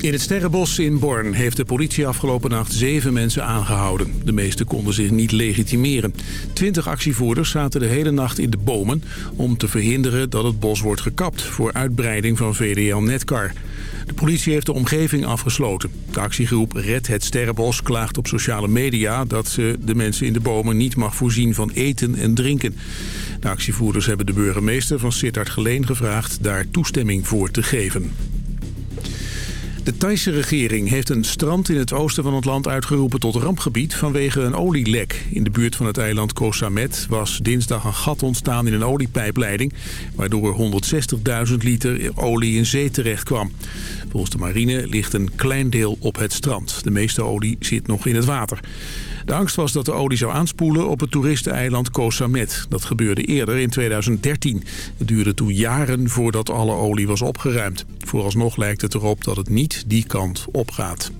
In het Sterrenbos in Born heeft de politie afgelopen nacht zeven mensen aangehouden. De meeste konden zich niet legitimeren. Twintig actievoerders zaten de hele nacht in de bomen... om te verhinderen dat het bos wordt gekapt voor uitbreiding van VDL Netcar. De politie heeft de omgeving afgesloten. De actiegroep Red het Sterrenbos klaagt op sociale media... dat ze de mensen in de bomen niet mag voorzien van eten en drinken. De actievoerders hebben de burgemeester van Sittard Geleen gevraagd... daar toestemming voor te geven. De Thaise regering heeft een strand in het oosten van het land uitgeroepen tot rampgebied vanwege een olielek. In de buurt van het eiland Koh Samet was dinsdag een gat ontstaan in een oliepijpleiding, waardoor 160.000 liter olie in zee terecht kwam. Volgens de marine ligt een klein deel op het strand. De meeste olie zit nog in het water. De angst was dat de olie zou aanspoelen op het toeristeneiland Koh Samet. Dat gebeurde eerder in 2013. Het duurde toen jaren voordat alle olie was opgeruimd. Vooralsnog lijkt het erop dat het niet die kant opgaat.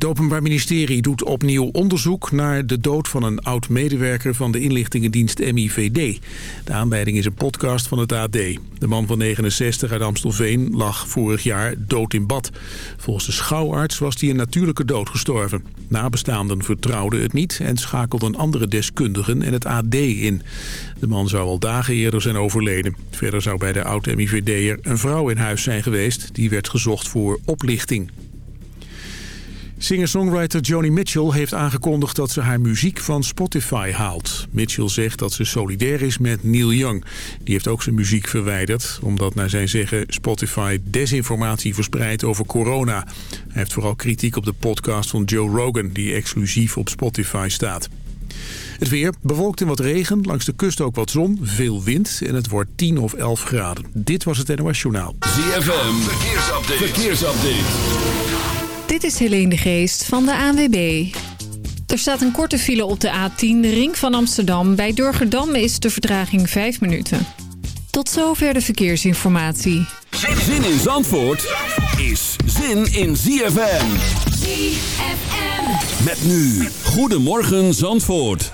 Het Openbaar Ministerie doet opnieuw onderzoek naar de dood van een oud-medewerker van de inlichtingendienst MIVD. De aanleiding is een podcast van het AD. De man van 69 uit Amstelveen lag vorig jaar dood in bad. Volgens de schouwarts was hij een natuurlijke dood gestorven. Nabestaanden vertrouwden het niet en schakelden andere deskundigen en het AD in. De man zou al dagen eerder zijn overleden. Verder zou bij de oud-MIVD'er een vrouw in huis zijn geweest. Die werd gezocht voor oplichting. Singer-songwriter Joni Mitchell heeft aangekondigd dat ze haar muziek van Spotify haalt. Mitchell zegt dat ze solidair is met Neil Young. Die heeft ook zijn muziek verwijderd, omdat naar zijn zeggen Spotify desinformatie verspreidt over corona. Hij heeft vooral kritiek op de podcast van Joe Rogan, die exclusief op Spotify staat. Het weer bewolkt en wat regen, langs de kust ook wat zon, veel wind en het wordt 10 of 11 graden. Dit was het NOS Journaal. ZFM, verkeersupdate. verkeersupdate. Dit is Helene de Geest van de ANWB. Er staat een korte file op de A10, de ring van Amsterdam. Bij Durgerdam is de vertraging 5 minuten. Tot zover de verkeersinformatie. Zin in Zandvoort is zin in ZFM. ZFM. Met nu, Goedemorgen Zandvoort.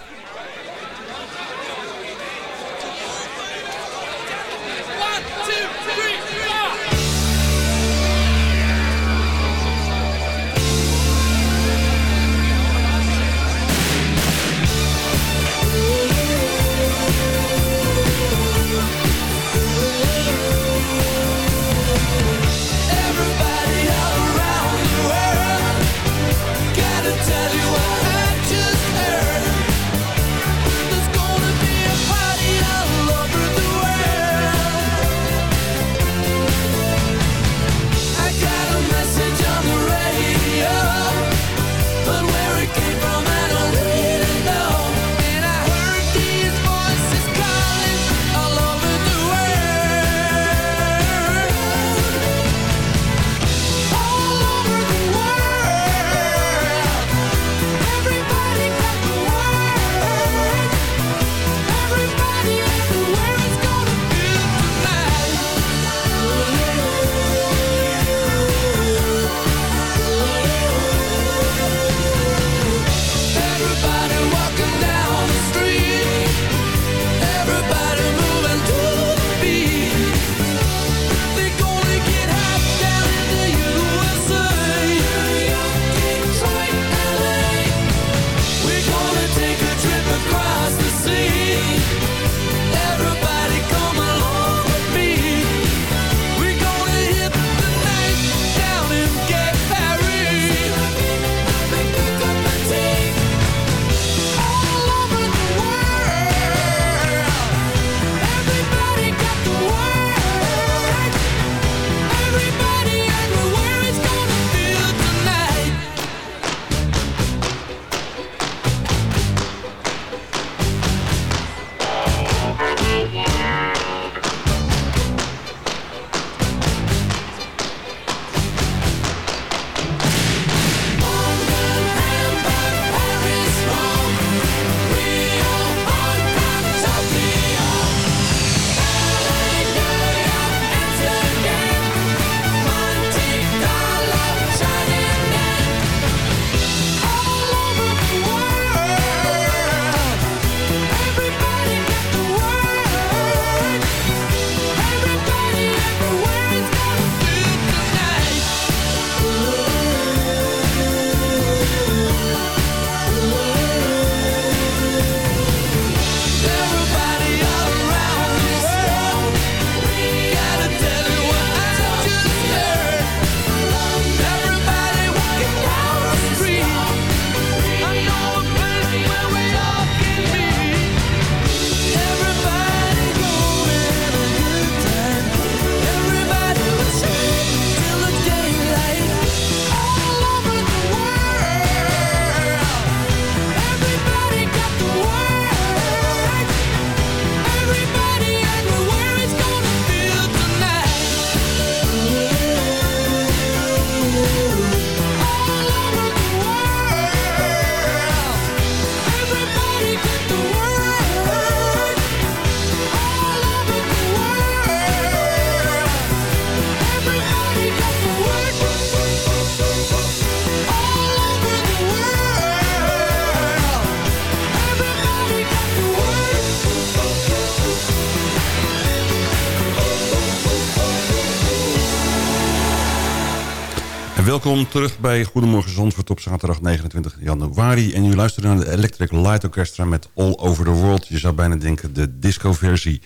Welkom terug bij Goedemorgen Zandvoort op zaterdag 29 januari. En u luistert naar de Electric Light Orchestra met All Over the World. Je zou bijna denken de disco-versie.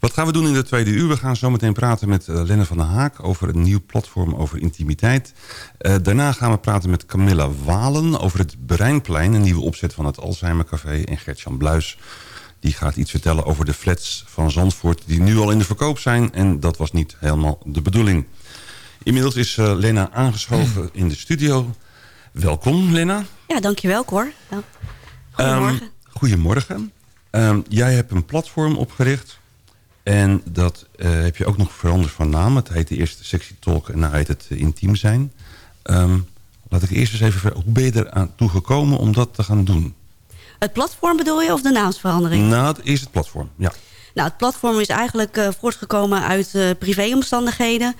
Wat gaan we doen in de tweede uur? We gaan zo meteen praten met uh, Lenne van der Haak over een nieuw platform over intimiteit. Uh, daarna gaan we praten met Camilla Walen over het Breinplein, een nieuwe opzet van het Alzheimer Café. En Gertjan Bluis, die gaat iets vertellen over de flats van Zandvoort die nu al in de verkoop zijn. En dat was niet helemaal de bedoeling. Inmiddels is uh, Lena aangeschoven in de studio. Welkom, Lena. Ja, dankjewel, Cor. Ja. Goedemorgen. Um, goedemorgen. Um, jij hebt een platform opgericht. En dat uh, heb je ook nog veranderd van naam. Het heette eerst Sexy Talk en nu heet het uh, Intiem Zijn. Um, laat ik eerst eens even... Hoe ben je er aan toe gekomen om dat te gaan doen? Het platform bedoel je of de naamsverandering? Nou, het is het platform, ja. Nou, het platform is eigenlijk uh, voortgekomen uit privéomstandigheden.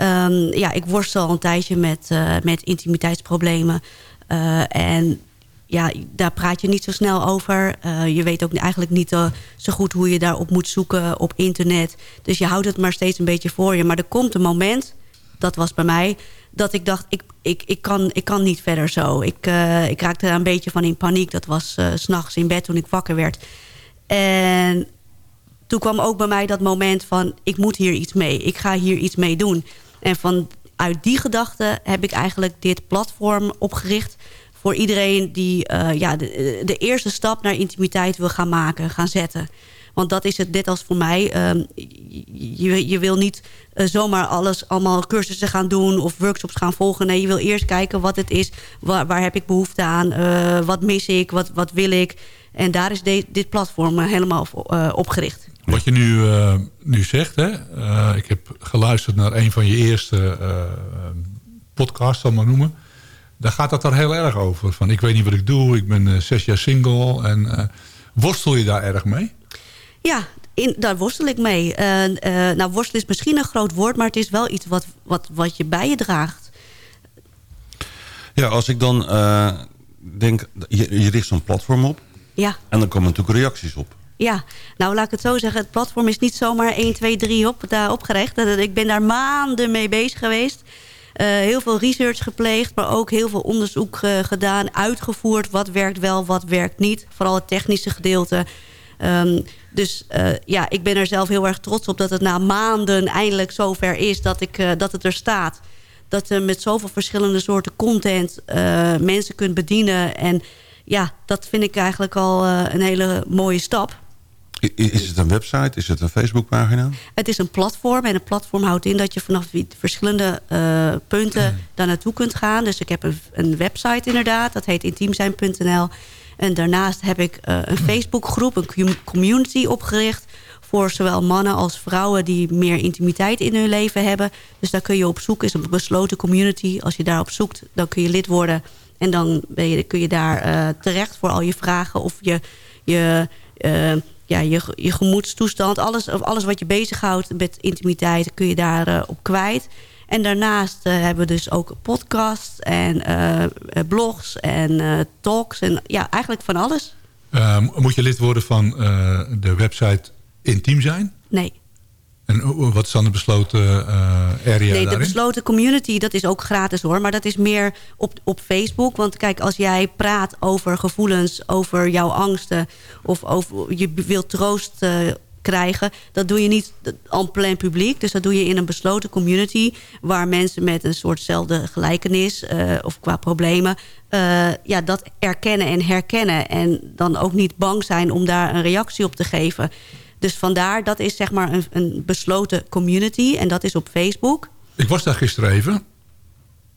Um, ja, ik worstel al een tijdje met, uh, met intimiteitsproblemen. Uh, en ja, daar praat je niet zo snel over. Uh, je weet ook eigenlijk niet zo goed hoe je daarop moet zoeken op internet. Dus je houdt het maar steeds een beetje voor je. Maar er komt een moment, dat was bij mij... dat ik dacht, ik, ik, ik, kan, ik kan niet verder zo. Ik, ik raakte daar een beetje van in paniek. Dat was s s'nachts in bed toen ik wakker werd. En toen kwam ook bij mij dat moment van... ik moet hier iets mee. Ik ga hier iets mee doen. En vanuit die gedachte heb ik eigenlijk dit platform opgericht... voor iedereen die uh, ja, de, de, eerste stap naar intimiteit wil gaan maken, gaan zetten. Want dat is het net als voor mij. Uh, je, je wil niet uh, zomaar alles, allemaal cursussen gaan doen... of workshops gaan volgen. Nee, je wil eerst kijken wat het is. Waar, heb ik behoefte aan? Uh, wat mis ik? Wat, wat wil ik? En daar is dit platform helemaal op gericht. Wat je nu, uh, nu zegt, hè? Uh, ik heb geluisterd naar een van je eerste uh, podcasts, zal maar noemen. Daar gaat het daar heel erg over. Van ik weet niet wat ik doe, ik ben zes jaar single. En worstel je daar erg mee? Ja, in, daar worstel ik mee. nou, worstel is misschien een groot woord, maar het is wel iets wat, wat, wat je bij je draagt. Ja, als ik dan denk, je, je richt zo'n platform op. Ja. En dan komen natuurlijk reacties op. Ja, nou laat ik het zo zeggen. Het platform is niet zomaar 1, 2, 3 op, daar opgericht. Ik ben daar maanden mee bezig geweest. Uh, heel veel research gepleegd, maar ook heel veel onderzoek uh, gedaan. Uitgevoerd, wat werkt wel, wat werkt niet. Vooral het technische gedeelte. Um, dus uh, ja, ik ben er zelf heel erg trots op dat het na maanden eindelijk zover is dat, ik, dat het er staat. Dat je met zoveel verschillende soorten content mensen kunt bedienen. En ja, dat vind ik eigenlijk al een hele mooie stap. Is het een website? Is het een Facebookpagina? Het is een platform. En een platform houdt in dat je vanaf verschillende uh, punten daar naartoe kunt gaan. Dus ik heb een, een website inderdaad. Dat heet intiemzijn.nl. En daarnaast heb ik uh, een Facebookgroep, een community opgericht... voor zowel mannen als vrouwen die meer intimiteit in hun leven hebben. Dus daar kun je op zoeken. is een besloten community. Als je daarop zoekt, dan kun je lid worden. En dan ben je, kun je daar uh, terecht voor al je vragen of je... je ja, je, je gemoedstoestand, alles, alles wat je bezighoudt met intimiteit, kun je daar uh, op kwijt. En daarnaast uh, hebben we dus ook podcasts en uh, blogs en talks en ja, eigenlijk van alles. Ehm, moet je lid worden van de website Intiem zijn? Nee. En wat is dan de besloten uh, area Nee, de besloten community, dat is ook gratis hoor. Maar dat is meer op, op Facebook. Want kijk, als jij praat over gevoelens, over jouw angsten... of over, je wilt troost uh, krijgen... dat doe je niet en plein publiek. Dus dat doe je in een besloten community... waar mensen met een soortzelfde gelijkenis uh, of qua problemen... ja, dat erkennen en herkennen. En dan ook niet bang zijn om daar een reactie op te geven... Dus vandaar, dat is zeg maar een, een besloten community. En dat is op Facebook. Ik was daar gisteren even.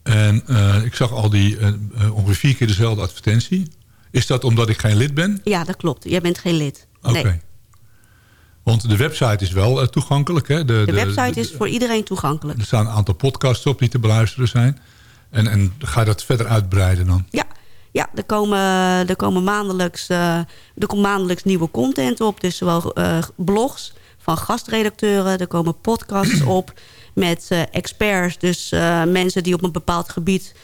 En uh, ik zag al die uh, ongeveer vier keer dezelfde advertentie. Is dat omdat ik geen lid ben? Ja, dat klopt. Jij bent geen lid. Oké. Okay. Want de website is wel uh, toegankelijk. Hè? De, de website de, is voor iedereen toegankelijk. Er staan een aantal podcasts op die te beluisteren zijn. En, en ga je dat verder uitbreiden dan? Ja, ja, er komen, er komen maandelijks, uh, er komt maandelijks nieuwe content op. Dus zowel uh, blogs van gastredacteuren. Er komen podcasts op met uh, experts. Dus mensen die op een bepaald gebied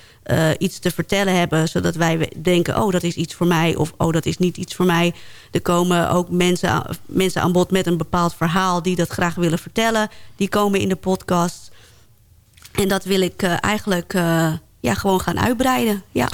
iets te vertellen hebben. Zodat wij denken, oh dat is iets voor mij. Of oh dat is niet iets voor mij. Er komen ook mensen aan, mensen aan bod met een bepaald verhaal. Die dat graag willen vertellen. Die komen in de podcast. En dat wil ik eigenlijk ja, gewoon gaan uitbreiden. Ja.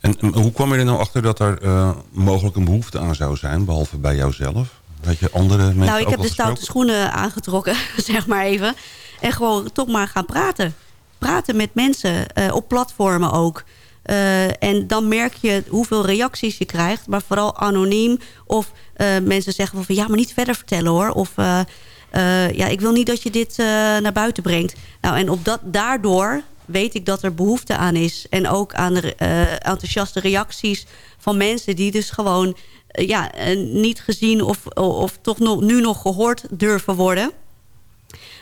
En, hoe kwam je er nou achter dat er uh, mogelijk een behoefte aan zou zijn, behalve bij jouzelf? Weet je andere mensen Nou, ik heb de stoute schoenen aangetrokken, zeg maar even. En gewoon toch maar gaan praten. Praten met mensen, eh, op platformen ook. Eh, en dan merk je hoeveel reacties je krijgt. Maar vooral anoniem. Of eh, mensen zeggen van ja, maar niet verder vertellen hoor. Of eh, eh, ja, ik wil niet dat je dit eh, naar buiten brengt. Nou, en op dat, daardoor weet ik dat er behoefte aan is. En ook aan de eh, enthousiaste reacties van mensen die dus gewoon eh, ja, eh, niet gezien of, of toch nog, nu nog gehoord durven worden.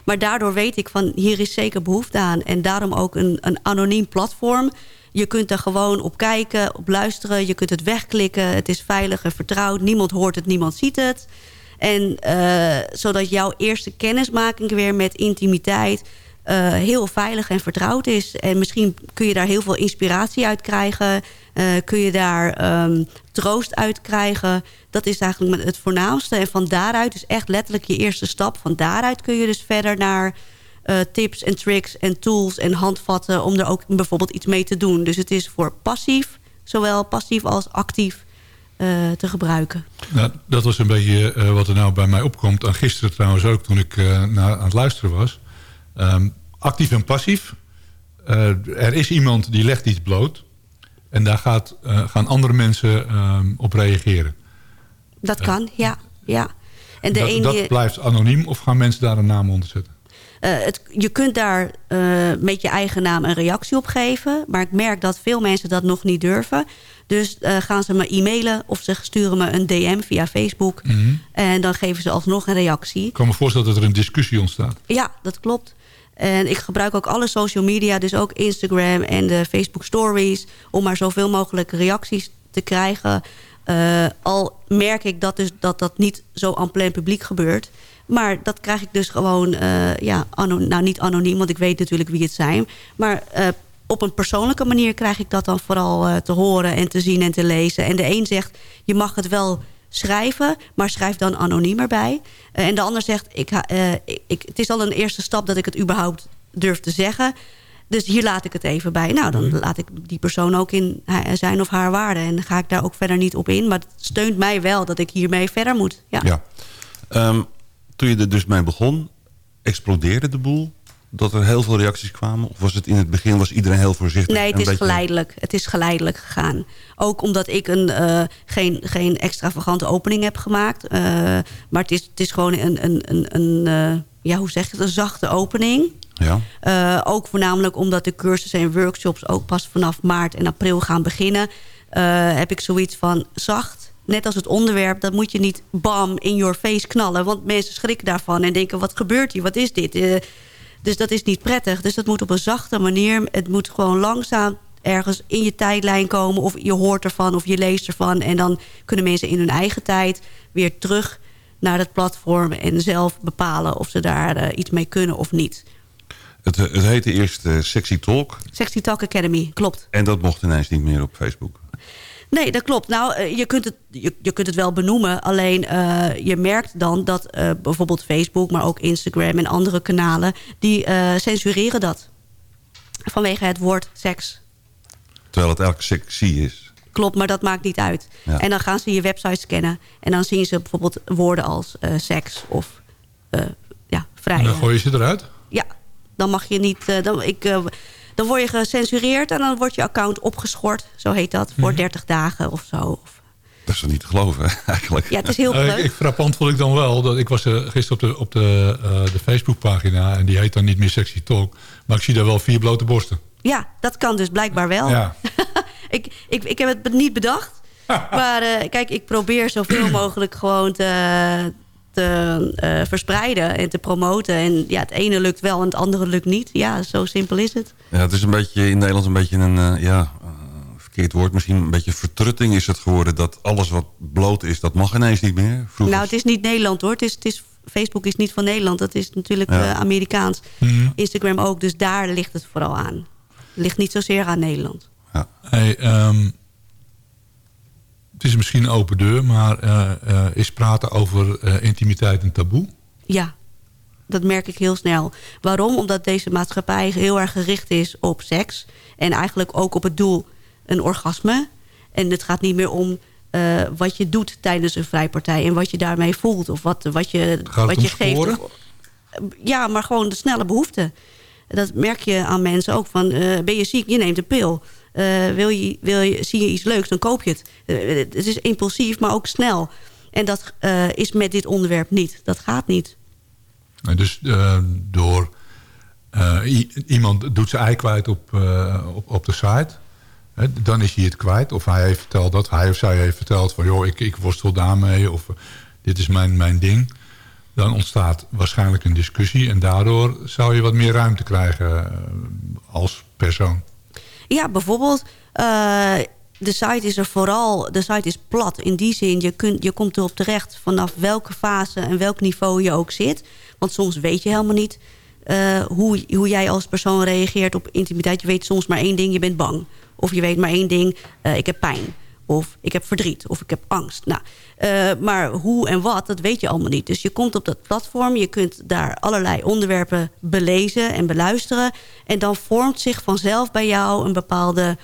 Maar daardoor weet ik van hier is zeker behoefte aan. En daarom ook een, een anoniem platform. Je kunt er gewoon op kijken, op luisteren. Je kunt het wegklikken. Het is veilig en vertrouwd. Niemand hoort het, niemand ziet het. En zodat jouw eerste kennismaking weer met intimiteit... Uh, heel veilig en vertrouwd is. En misschien kun je daar heel veel inspiratie uit krijgen. Uh, kun je daar um, troost uit krijgen. Dat is eigenlijk het voornaamste. En van daaruit is echt letterlijk je eerste stap. Van daaruit kun je dus verder naar uh, tips en tricks en tools en handvatten... om er ook bijvoorbeeld iets mee te doen. Dus het is voor passief, zowel passief als actief... Te gebruiken. Nou, dat was een beetje wat er nou bij mij opkomt. En gisteren trouwens ook, toen ik naar, aan het luisteren was. Um, actief en passief. er is iemand die legt iets bloot. En daar gaat, gaan andere mensen um, op reageren. Dat kan, ja. ja. En de dat, ene... dat blijft anoniem of gaan mensen daar een naam onder zetten? Het, je kunt daar uh, met je eigen naam een reactie op geven. Maar ik merk dat veel mensen dat nog niet durven. Dus uh, gaan ze me e-mailen of ze sturen me een DM via Facebook. Mm -hmm. En dan geven ze alsnog een reactie. Ik kan me voorstellen dat er een discussie ontstaat. Ja, dat klopt. En ik gebruik ook alle social media, dus ook Instagram en de Facebook stories... om maar zoveel mogelijk reacties te krijgen. Uh, al merk ik dat, dus, dat dat niet zo aan plein publiek gebeurt. Maar dat krijg ik dus gewoon, uh, ja, nou niet anoniem, want ik weet natuurlijk wie het zijn. Maar uh, op een persoonlijke manier krijg ik dat dan vooral uh, te horen en te zien en te lezen. En de een zegt, je mag het wel schrijven, maar schrijf dan anoniem erbij. en de ander zegt, ik, ik, het is al een eerste stap dat ik het überhaupt durf te zeggen. Dus hier laat ik het even bij. Nou, dan laat ik die persoon ook in zijn of haar waarde. En dan ga ik daar ook verder niet op in. Maar het steunt mij wel dat ik hiermee verder moet. Ja. ja. Um, toen je er dus mee begon, explodeerde de boel? Dat er heel veel reacties kwamen? Of was het in het begin was iedereen heel voorzichtig? Nee, het is beetje... geleidelijk. Het is geleidelijk gegaan. Ook omdat ik een, uh, geen, geen extravagante opening heb gemaakt. Uh, maar het is, het is gewoon een, een, een, een uh, ja, hoe zeg je het, een zachte opening. Ja. Uh, ook voornamelijk omdat de cursussen en workshops ook pas vanaf maart en april gaan beginnen. Uh, heb ik zoiets van zacht. Net als het onderwerp, dat moet je niet bam in your face knallen. Want mensen schrikken daarvan en denken, wat gebeurt hier? Wat is dit? Uh, dus dat is niet prettig. Dus dat moet op een zachte manier. Het moet gewoon langzaam ergens in je tijdlijn komen. Of je hoort ervan of je leest ervan. En dan kunnen mensen in hun eigen tijd weer terug naar het platform... en zelf bepalen of ze daar uh, iets mee kunnen of niet. Het, het heette eerst uh, Sexy Talk. Sexy Talk Academy, klopt. En dat mocht ineens niet meer op Facebook. Nee, dat klopt. Nou, uh, je, kunt het, je, je, kunt het wel benoemen. Alleen uh, je merkt dan dat uh, bijvoorbeeld Facebook... maar ook Instagram en andere kanalen... die censureren dat. Vanwege het woord seks. Terwijl het eigenlijk sexy is. Klopt, maar dat maakt niet uit. Ja. En dan gaan ze je website scannen. En dan zien ze bijvoorbeeld woorden als seks of ja, vrij. En dan gooi je ze eruit? Ja, dan mag je niet... Uh, dan, ik, uh, dan word je gecensureerd en dan wordt je account opgeschort. Zo heet dat, voor 30 mm -hmm. dagen of zo. Dat is er niet te geloven, eigenlijk. Ja, het is heel leuk. Uh, ik, frappant vond ik dan wel. Dat ik was gisteren op de, op de, de Facebookpagina... en die heet dan niet meer Sexy Talk. Maar ik zie daar wel vier blote borsten. Ja, dat kan dus blijkbaar wel. Ja. ik, ik, ik heb het niet bedacht. maar kijk, ik probeer zoveel mogelijk gewoon te te uh, verspreiden en te promoten. En ja, het ene lukt wel en het andere lukt niet. Ja, zo simpel is het. Ja, het is een beetje in Nederland een beetje een, uh, ja, uh, verkeerd woord. Misschien een beetje vertrutting is het geworden. Dat alles wat bloot is, dat mag ineens niet meer. Vroeger... Nou, het is niet Nederland hoor. Het is, het is, Facebook is niet van Nederland. Dat is natuurlijk ja. Amerikaans. Mm -hmm. Instagram ook. Dus daar ligt het vooral aan. Het ligt niet zozeer aan Nederland. Ja. Hey, um het is misschien een open deur, maar uh, uh, is praten over uh, intimiteit een taboe? Ja. Dat merk ik heel snel. Waarom? Omdat deze maatschappij heel erg gericht is op seks. En eigenlijk ook op het doel een orgasme. En het gaat niet meer om wat je doet tijdens een vrijpartij... en wat je daarmee voelt of wat, wat je, wat je geeft. ja, maar gewoon de snelle behoefte. Dat merk je aan mensen ook. Van, ben je ziek? Je neemt een pil. Uh, wil je, wil je, zie je iets leuks, dan koop je het. het is impulsief, maar ook snel. En dat is met dit onderwerp niet. Dat gaat niet. Dus door... iemand doet zijn ei kwijt op, op, op de site dan is hij het kwijt. Of hij heeft verteld dat, hij of zij heeft verteld van... joh, ik, ik worstel daarmee of dit is mijn, mijn ding. Dan ontstaat waarschijnlijk een discussie... en daardoor zou je wat meer ruimte krijgen eh, als persoon. Ja, bijvoorbeeld... Uh, de site is er vooral, de site is plat. In die zin, je, kunt, je komt erop terecht vanaf welke fase en welk niveau je ook zit. Want soms weet je helemaal niet uh, hoe, hoe jij als persoon reageert op intimiteit. Je weet soms maar één ding, je bent bang. Of je weet maar één ding, uh, ik heb pijn. Of ik heb verdriet. Of ik heb angst. Nou, uh, maar hoe en wat, dat weet je allemaal niet. Dus je komt op dat platform. Je kunt daar allerlei onderwerpen belezen en beluisteren. En dan vormt zich vanzelf bij jou een bepaalde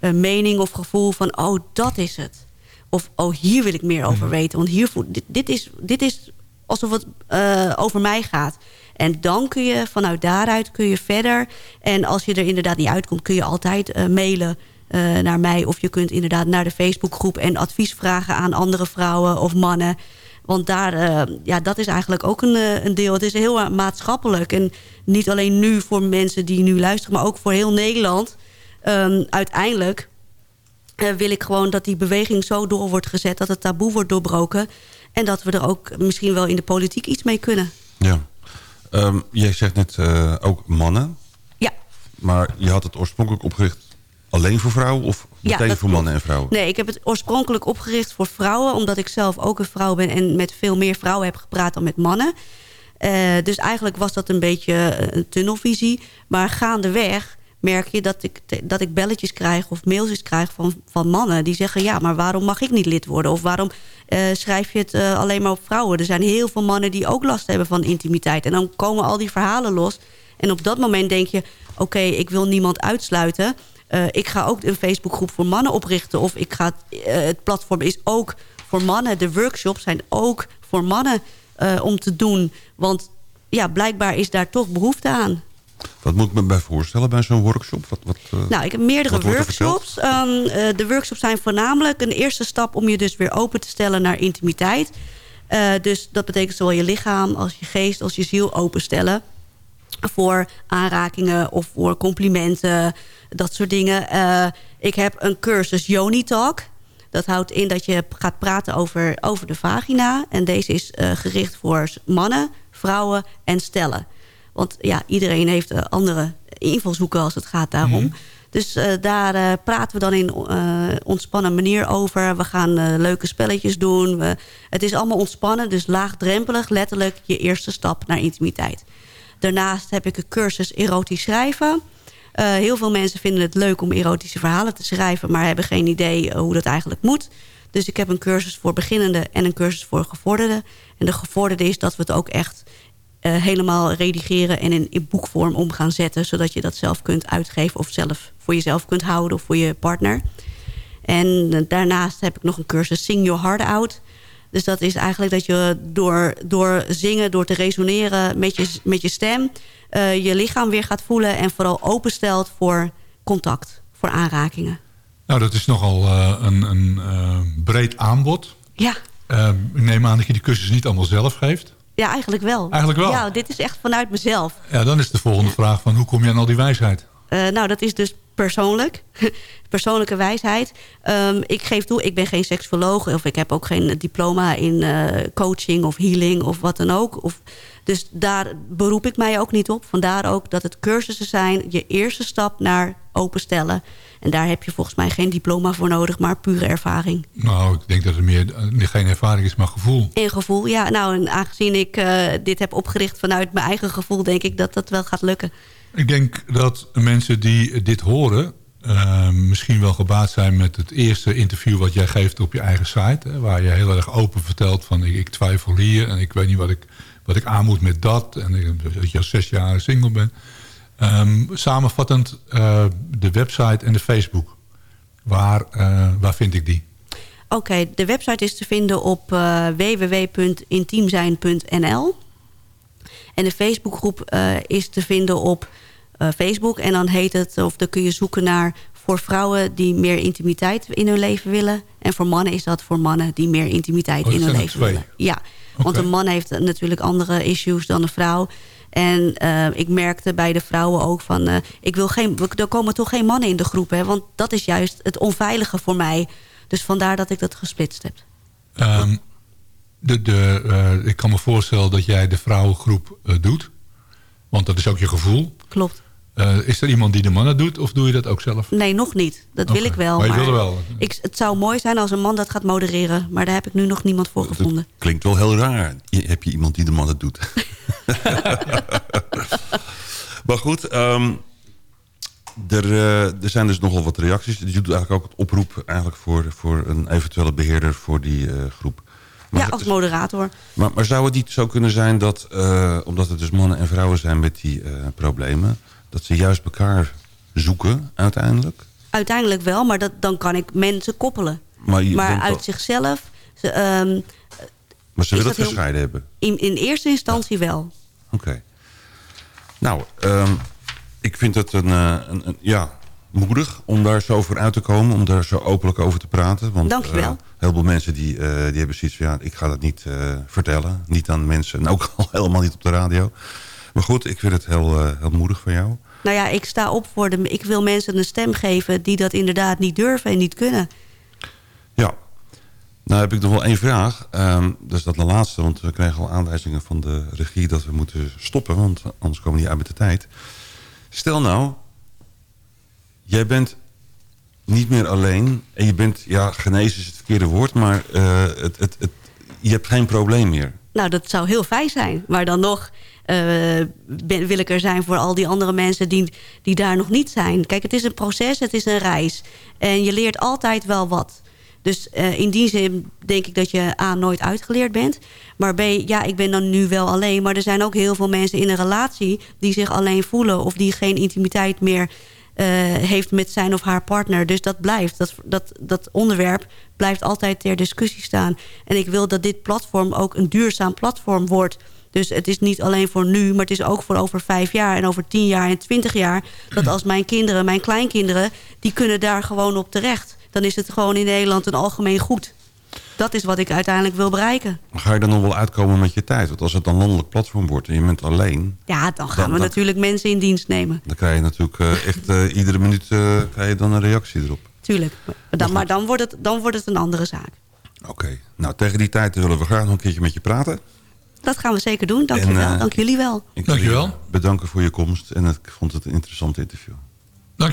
uh, mening of gevoel van... oh, dat is het. Of oh, hier wil ik meer over mhm. weten. Want hier, dit, dit, is, dit is alsof het uh, over mij gaat. En dan kun je vanuit daaruit kun je verder. En als je er inderdaad niet uitkomt, kun je altijd mailen uh, naar mij. Of je kunt inderdaad naar de Facebookgroep en advies vragen aan andere vrouwen of mannen. Want daar, uh, ja, dat is eigenlijk ook een, een deel. Het is heel maatschappelijk. En niet alleen nu voor mensen die nu luisteren, maar ook voor heel Nederland. Um, uiteindelijk wil ik gewoon dat die beweging zo door wordt gezet... dat het taboe wordt doorbroken. En dat we er ook misschien wel in de politiek iets mee kunnen. Ja. Um, jij zegt net uh, ook mannen. Ja. Maar je had het oorspronkelijk opgericht alleen voor vrouwen of meteen ja, voor mannen en vrouwen? Nee, ik heb het oorspronkelijk opgericht voor vrouwen... omdat ik zelf ook een vrouw ben en met veel meer vrouwen heb gepraat dan met mannen. Uh, dus eigenlijk was dat een beetje een tunnelvisie. Maar gaandeweg merk je dat ik, dat ik belletjes krijg of mailtjes krijg van, van mannen... die zeggen, ja, maar waarom mag ik niet lid worden? Of waarom uh, schrijf je het uh, alleen maar op vrouwen? Er zijn heel veel mannen die ook last hebben van intimiteit. En dan komen al die verhalen los. En op dat moment denk je, oké, ik wil niemand uitsluiten... Uh, ik ga ook een Facebookgroep voor mannen oprichten. Of ik ga, het platform is ook voor mannen. De workshops zijn ook voor mannen om te doen. Want ja, blijkbaar is daar toch behoefte aan. Wat moet ik me bij voorstellen bij zo'n workshop? Wat, wat, nou, ik heb meerdere workshops. Um, uh, de workshops zijn voornamelijk een eerste stap... om je dus weer open te stellen naar intimiteit. Dus dat betekent zowel je lichaam als je geest als je ziel openstellen... voor aanrakingen of voor complimenten, dat soort dingen. ik heb een cursus Yoni Talk... Dat houdt in dat je gaat praten over, over de vagina. En deze is gericht voor mannen, vrouwen en stellen. Want ja, iedereen heeft uh, andere invalshoeken als het gaat daarom. Mhm. Dus uh, daar uh, praten we dan in ontspannen manier over. We gaan leuke spelletjes doen. We, het is allemaal ontspannen, dus laagdrempelig. Letterlijk je eerste stap naar intimiteit. Daarnaast heb ik een cursus erotisch schrijven. heel veel mensen vinden het leuk om erotische verhalen te schrijven... maar hebben geen idee hoe dat eigenlijk moet. Dus ik heb een cursus voor beginnende en een cursus voor gevorderden. En de gevorderde is dat we het ook echt uh, helemaal redigeren en in, in, boekvorm om gaan zetten. Zodat je dat zelf kunt uitgeven of zelf voor jezelf kunt houden of voor je partner. En daarnaast heb ik nog een cursus Sing Your Heart Out. Dus dat is eigenlijk dat je door, door zingen, door te resoneren met je, met je stem... Uh, je lichaam weer gaat voelen en vooral openstelt voor contact, voor aanrakingen. Nou, dat is nogal een, een breed aanbod. Ja. ik neem aan dat je die cursus niet allemaal zelf geeft. Ja, eigenlijk wel. Eigenlijk wel? Ja, dit is echt vanuit mezelf. Ja, dan is de volgende vraag van hoe kom je aan al die wijsheid? Uh, nou, dat is dus persoonlijk. Persoonlijke wijsheid. Um, ik geef toe, ik ben geen seksuoloog... of ik heb ook geen diploma in uh, coaching of healing of wat dan ook. Of, dus daar beroep ik mij ook niet op. Vandaar ook dat het cursussen zijn... je eerste stap naar openstellen... En daar heb je volgens mij geen diploma voor nodig, maar pure ervaring. Nou, ik denk dat het meer uh, geen ervaring is, maar gevoel. En gevoel, ja. Nou, en aangezien ik uh, dit heb opgericht vanuit mijn eigen gevoel... denk ik dat dat wel gaat lukken. Ik denk dat mensen die dit horen... Uh, misschien wel gebaat zijn met het eerste interview wat jij geeft op je eigen site. Hè, waar je heel erg open vertelt van ik, twijfel hier en ik weet niet wat ik wat ik aan moet met dat. En dat je al zes jaar single bent. Um, samenvattend, uh, de website en de Facebook. Waar, uh, waar vind ik die? Oké, de website is te vinden op www.intiemzijn.nl. En de Facebookgroep uh, is te vinden op uh, Facebook. En dan heet het, of dan kun je zoeken naar voor vrouwen die meer intimiteit in hun leven willen. En voor mannen is dat voor mannen die meer intimiteit oh, in hun leven willen. Ja, okay. want een man heeft natuurlijk andere issues dan een vrouw. En uh, ik merkte bij de vrouwen ook van... Uh, ik wil geen, er komen toch geen mannen in de groep. Hè, want dat is juist het onveilige voor mij. Dus vandaar dat ik dat gesplitst heb. Um, de, de, uh, ik kan me voorstellen dat jij de vrouwengroep doet. Want dat is ook je gevoel. Klopt. Uh, is er iemand die de mannen doet of doe je dat ook zelf? Nee, nog niet. Dat okay. wil ik wel. Maar je wil er wel? Ik, het zou mooi zijn als een man dat gaat modereren. Maar daar heb ik nu nog niemand voor dat gevonden. Klinkt wel heel raar. Heb je iemand die de mannen doet? maar goed, um, er, uh, er zijn dus nogal wat reacties. Je doet eigenlijk ook het oproep eigenlijk voor, voor een eventuele beheerder voor die uh, groep. Maar ja, als moderator. Maar, maar zou het niet zo kunnen zijn dat, uh, omdat het dus mannen en vrouwen zijn met die problemen dat ze juist elkaar zoeken uiteindelijk? Uiteindelijk wel, maar dat, dan kan ik mensen koppelen. Maar, maar uit zichzelf... Ze, um, maar ze willen het gescheiden heel... hebben? In, in eerste instantie ja. wel. Oké. Okay. Nou, um, ik vind het een, een, een, ja, moedig om daar zo over uit te komen. Om daar zo openlijk over te praten. Want, Dank je wel. Uh, heel veel mensen die, uh, die hebben zoiets van... ja, ik ga dat niet uh, vertellen. Niet aan mensen. En ook al helemaal niet op de radio. Maar goed, ik vind het heel, heel moedig van jou. Nou ja, ik sta op voor de... Ik wil mensen een stem geven die dat inderdaad niet durven en niet kunnen. Ja. Nou heb ik nog wel één vraag. Um, dat is dat de laatste, want we krijgen al aanwijzingen van de regie... dat we moeten stoppen, want anders komen we niet uit met de tijd. Stel nou, jij bent niet meer alleen... en je bent, ja, genezen is het verkeerde woord... maar uh, het, het, het, je hebt geen probleem meer. Nou, dat zou heel fijn zijn. Maar dan nog ben, wil ik er zijn voor al die andere mensen die, die daar nog niet zijn. Kijk, het is een proces, het is een reis. En je leert altijd wel wat. Dus uh, in die zin denk ik dat je A, nooit uitgeleerd bent. Maar B, ja, ik ben dan nu wel alleen. Maar er zijn ook heel veel mensen in een relatie... die zich alleen voelen of die geen intimiteit meer... Uh, heeft met zijn of haar partner. Dus dat blijft. Dat, dat, dat onderwerp blijft altijd ter discussie staan. En ik wil dat dit platform ook een duurzaam platform wordt... Dus het is niet alleen voor nu, maar het is ook voor over vijf jaar... en over tien jaar en twintig jaar... dat als mijn kinderen, mijn kleinkinderen... die kunnen daar gewoon op terecht. Dan is het gewoon in Nederland een algemeen goed. Dat is wat ik uiteindelijk wil bereiken. Maar ga je dan nog wel uitkomen met je tijd? Want als het een landelijk platform wordt en je bent alleen... Ja, dan gaan dan, we dan, natuurlijk mensen in dienst nemen. Dan krijg je natuurlijk uh, echt uh, iedere minuut uh, krijg je dan een reactie erop. Tuurlijk. Maar dan, maar dan, wordt, het, dan wordt het een andere zaak. Oké. Okay. Nou, tegen die tijd willen we graag nog een keertje met je praten. Dat gaan we zeker doen. Dank, en, je wel. Dank jullie wel. Ik Dank je wel. Bedanken voor je komst. En ik vond het een interessant interview. Dank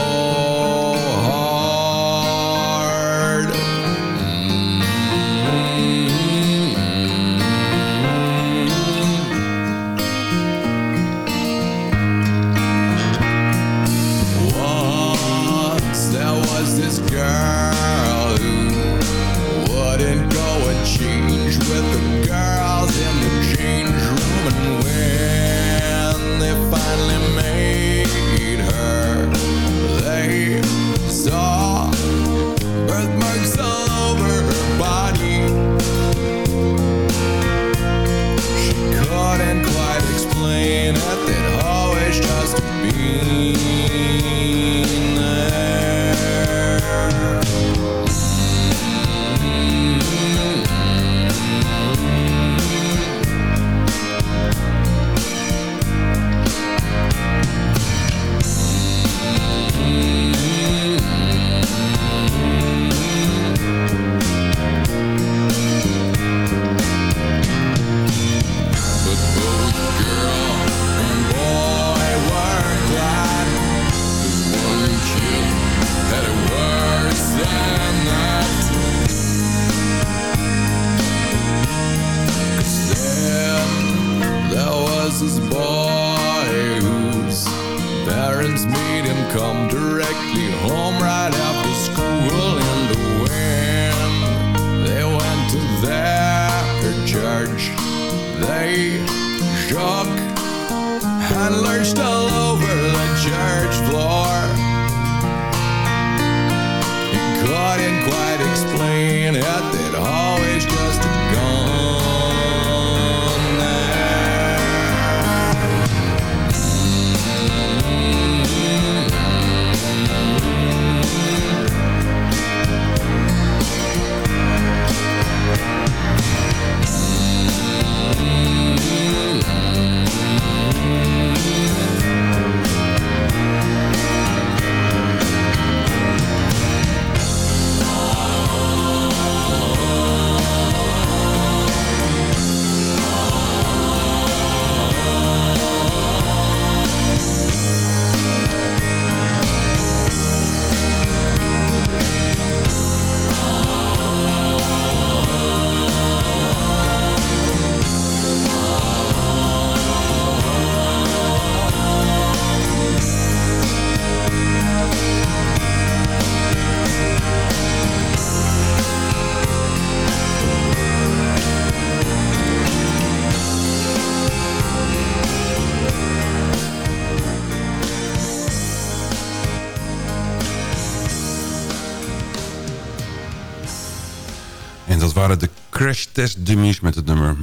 Waren de Crash Test Dummies met het nummer...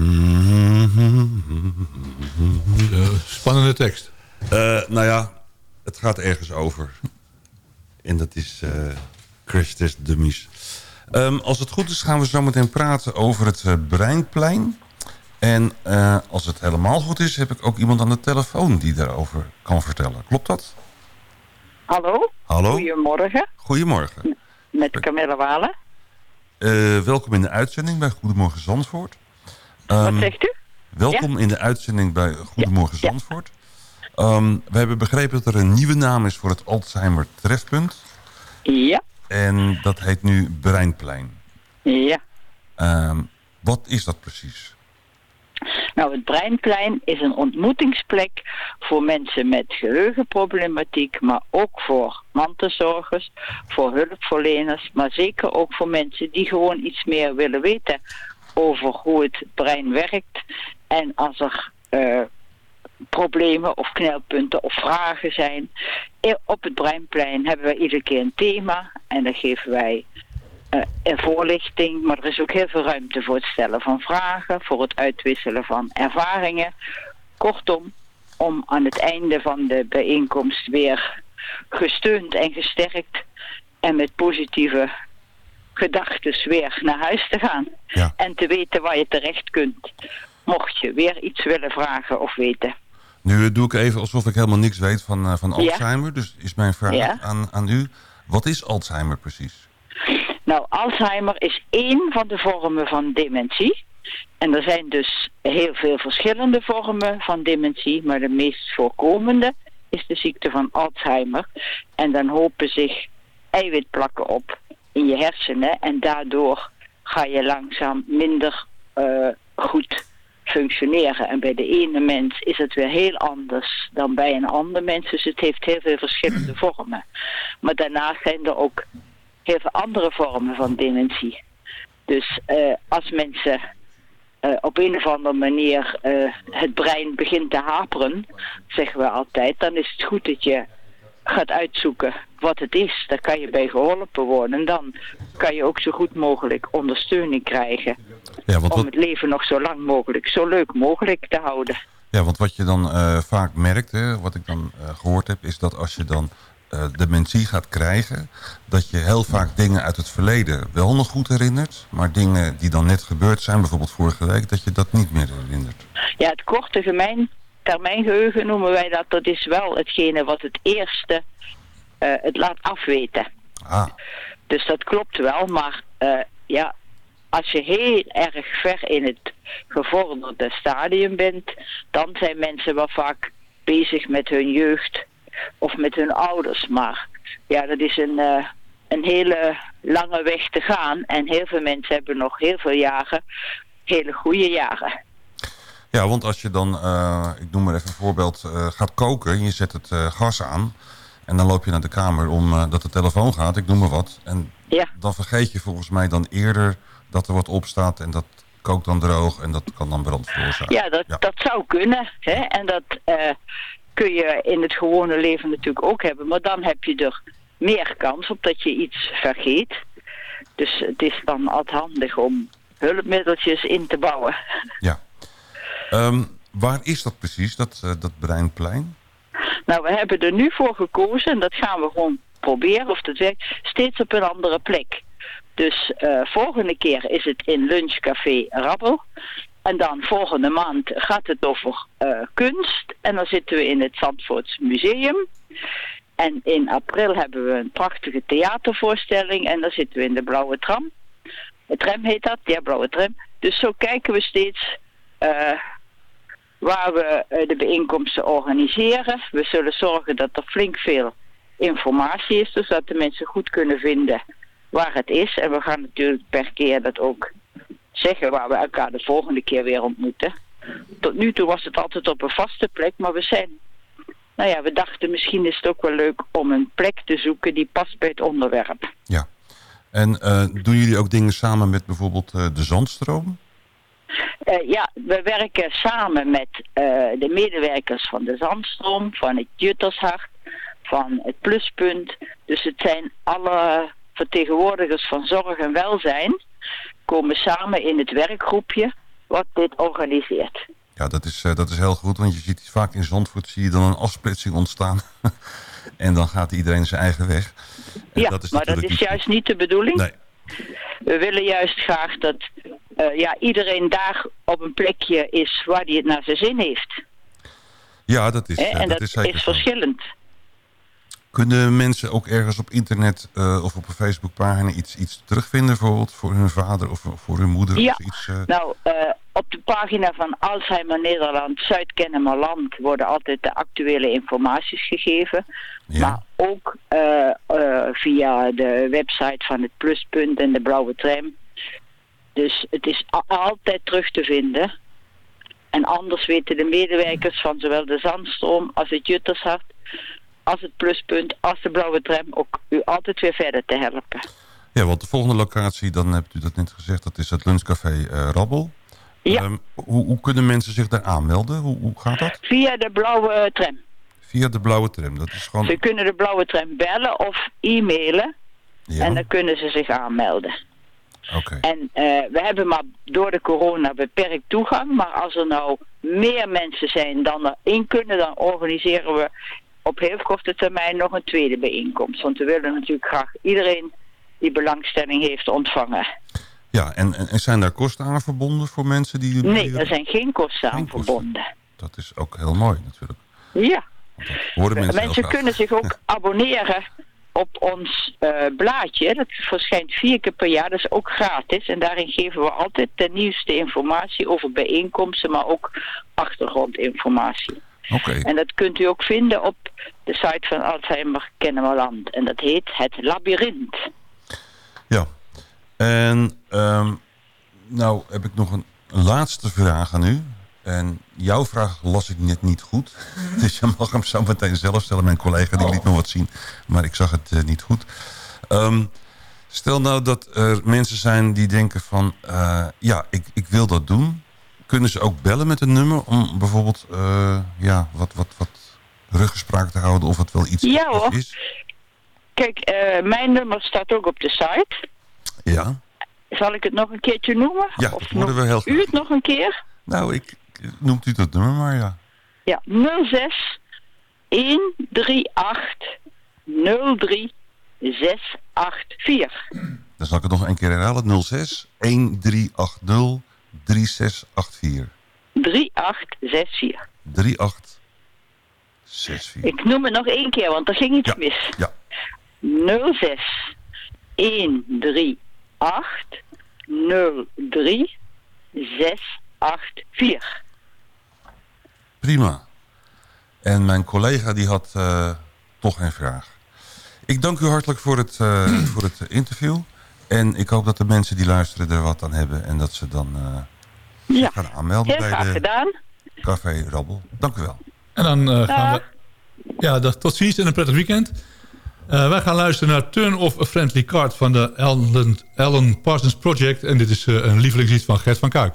Spannende tekst. Eh, nou ja, het gaat ergens over. En dat is eh, Crash Test Dummies. Ehm, als het goed is gaan we zo meteen praten over het eh, Breinplein. En eh, als het helemaal goed is, heb ik ook iemand aan de telefoon die daarover kan vertellen. Klopt dat? Hallo? Hallo? Goedemorgen, Goedemorgen. met Camilla Walen. Eh, welkom in de uitzending bij Goedemorgen Zandvoort. Ehm, Wat zegt u? Welkom in de uitzending bij Goedemorgen Ja, ja. Zandvoort. Ehm, we hebben begrepen dat er een nieuwe naam is voor het Alzheimer Trefpunt. Ja, En dat heet nu Breinplein. ja. Ehm, wat is dat precies? Nou, het Breinplein is een ontmoetingsplek voor mensen met geheugenproblematiek, maar ook voor mantelzorgers, voor hulpverleners, maar zeker ook voor mensen die gewoon iets meer willen weten over hoe het brein werkt. En als er eh, problemen of knelpunten of vragen zijn. Eh, Op het Breinplein hebben wij iedere keer een thema en dan geven wij eh, een voorlichting, maar er is ook heel veel ruimte voor het stellen van vragen, voor het uitwisselen van ervaringen. Kortom, om aan het einde van de bijeenkomst weer gesteund en gesterkt en met positieve gedachten weer naar huis te gaan. Ja. En te weten waar je terecht kunt, mocht je weer iets willen vragen of weten. Nu eh, doe ik even alsof ik helemaal niks weet van, eh, van Ja. Alzheimer. Dus is mijn vraag Ja. aan, aan u. Wat is Alzheimer precies? Nou, Alzheimer is één van de vormen van dementie. En er zijn dus heel veel verschillende vormen van dementie, maar de meest voorkomende is de ziekte van Alzheimer. En dan hopen zich eiwitplakken op in je hersenen en daardoor ga je langzaam minder eh, goed functioneren. En bij de ene mens is het weer heel anders dan bij een ander mens. Dus het heeft heel veel verschillende vormen. Maar daarnaast zijn er ook heel veel andere vormen van dementie. Dus eh, als mensen eh, op een of andere manier eh, het brein begint te haperen, zeggen we altijd, dan is het goed dat je gaat uitzoeken wat het is. Daar kan je bij geholpen worden. En dan kan je ook zo goed mogelijk ondersteuning krijgen Ja, want om wat, het leven nog zo lang mogelijk, zo leuk mogelijk te houden. ja, want wat je dan vaak merkt, hè, wat ik dan eh, gehoord heb... is dat als je dan eh, dementie gaat krijgen... dat je heel vaak dingen uit het verleden wel nog goed herinnert... maar dingen die dan net gebeurd zijn, bijvoorbeeld vorige week... dat je dat niet meer herinnert. Ja, het korte gemeen, termijngeheugen noemen wij dat. Dat is wel hetgene wat het eerste eh, het laat afweten. Ah, Dus dat klopt wel, maar eh, ja, als je heel erg ver in het gevorderde stadium bent, dan zijn mensen wel vaak bezig met hun jeugd of met hun ouders. Maar ja, dat is een, eh, een hele lange weg te gaan. En heel veel mensen hebben nog heel veel jaren, hele goede jaren. Ja, want als je dan, eh, ik noem maar even een voorbeeld, eh, gaat koken... en je zet het gas aan... en dan loop je naar de kamer omdat dat de telefoon gaat, ik noem maar wat... en Ja. dan vergeet je volgens mij dan eerder dat er wat opstaat... en dat kookt dan droog en dat kan dan brand veroorzaken. Ja, dat, dat zou kunnen. Hè? En dat kun je in het gewone leven natuurlijk ook hebben. Maar dan heb je er meer kans op dat je iets vergeet. Dus het is dan altijd handig om hulpmiddeltjes in te bouwen. Ja. Ehm, waar is dat precies, dat, uh, dat Breinplein? Nou, we hebben er nu voor gekozen, en dat gaan we gewoon proberen of dat werkt, steeds op een andere plek. Dus uh, volgende keer is het in Lunchcafé Rabbel. En dan volgende maand gaat het over uh, kunst. En dan zitten we in het Zandvoorts Museum. En in april hebben we een prachtige theatervoorstelling. En dan zitten we in de Blauwe Tram. De tram heet dat, ja, Blauwe Tram. Dus zo kijken we steeds uh, waar we uh, de bijeenkomsten organiseren. We zullen zorgen dat er flink veel informatie is. Dus dat de mensen goed kunnen vinden waar het is. En we gaan natuurlijk per keer dat ook zeggen waar we elkaar de volgende keer weer ontmoeten. Tot nu toe was het altijd op een vaste plek, maar we zijn... Nou ja, we dachten misschien is het ook wel leuk om een plek te zoeken die past bij het onderwerp. Ja. En uh, doen jullie ook dingen samen met bijvoorbeeld uh, de Zandstroom? Uh, ja, we werken samen met de medewerkers van de Zandstroom, van het Juttershart, van het Pluspunt. Dus het zijn alle vertegenwoordigers van zorg en welzijn komen samen in het werkgroepje wat dit organiseert. Ja, dat is, uh, dat is heel goed, want je ziet vaak in Zandvoort zie je dan een afsplitsing ontstaan. en dan gaat iedereen zijn eigen weg. En ja, dat is maar dat is juist niet de bedoeling. Nee. We willen juist graag dat uh, ja, iedereen daar op een plekje is waar hij het naar zijn zin heeft. Ja, dat is, He, en dat, dat is, zeker is verschillend. Kunnen mensen ook ergens op internet uh, of op een Facebookpagina iets, iets terugvinden? Bijvoorbeeld voor hun vader of voor hun moeder? Ja, of iets, uh... nou uh, op de pagina van Alzheimer Nederland, Zuid-Kennemerland worden altijd de actuele informaties gegeven. Ja. Maar ook via de website van het Pluspunt en de Blauwe Tram. Dus het is altijd terug te vinden. En anders weten de medewerkers van zowel de Zandstroom als het Juttershart als het pluspunt, als de blauwe tram, ook u altijd weer verder te helpen. Ja, want de volgende locatie, dan hebt u dat net gezegd, dat is het lunchcafé uh, Rabbel. Ja. Um, hoe, hoe, kunnen mensen zich daar aanmelden? Hoe, hoe gaat dat? Via de blauwe tram. Via de blauwe tram, dat is gewoon... Ze kunnen de blauwe tram bellen of e-mailen. Ja. En dan kunnen ze zich aanmelden. Okay. En uh, we hebben maar door de corona beperkt toegang. Maar als er nou meer mensen zijn dan er in kunnen, dan organiseren we op heel korte termijn nog een tweede bijeenkomst. Want we willen natuurlijk graag iedereen die belangstelling heeft ontvangen. Ja, en, en zijn daar kosten aan verbonden voor mensen die... Nee, er zijn geen kosten geen aan kosten. verbonden. Dat is ook heel mooi natuurlijk. Ja. Mensen, mensen kunnen zich ook abonneren op ons uh, blaadje. Dat verschijnt vier keer per jaar, dat is ook gratis. En daarin geven we altijd de nieuwste informatie over bijeenkomsten, maar ook achtergrondinformatie. Okay. En dat kunt u ook vinden op de site van Alzheimer Kennemerland. En dat heet Het Labyrinth. Ja. En um, nou heb ik nog een, een, laatste vraag aan u. En jouw vraag las ik net niet goed. dus je mag hem zo meteen zelf stellen. Mijn collega die liet me wat zien. Maar ik zag het uh, niet goed. Um, stel nou dat er mensen zijn die denken van... Uh, ja, ik, ik wil dat doen kunnen ze ook bellen met een nummer om bijvoorbeeld uh, ja, wat, wat, wat ruggespraak te houden of het wel iets ja, hoor. is? Kijk, uh, mijn nummer staat ook op de site. Ja. Zal ik het nog een keertje noemen? Ja, of worden we heel graag. U het nog een keer? Nou, ik, noemt u dat nummer maar, ja. Ja, 06 138 03 684. Dan zal ik het nog een keer herhalen. 06 1380 3684. 3864. 3864. Ik noem het nog één keer, want er ging iets ja. mis. Ja. 06 138 03 684. Prima. En mijn collega die had uh, toch een vraag. Ik dank u hartelijk voor het, uh, voor het interview. En ik hoop dat de mensen die luisteren er wat aan hebben. En dat ze dan uh, ja. gaan aanmelden Heel bij de gedaan. Café Rabbel. Dank u wel. En dan uh, gaan we... Ja, dat, tot ziens en een prettig weekend. Uh, wij gaan luisteren naar Turn of a Friendly Card van de Ellen Parsons Project. En dit is een lievelingslied van Gert van Kuik.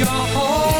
Your whole world depends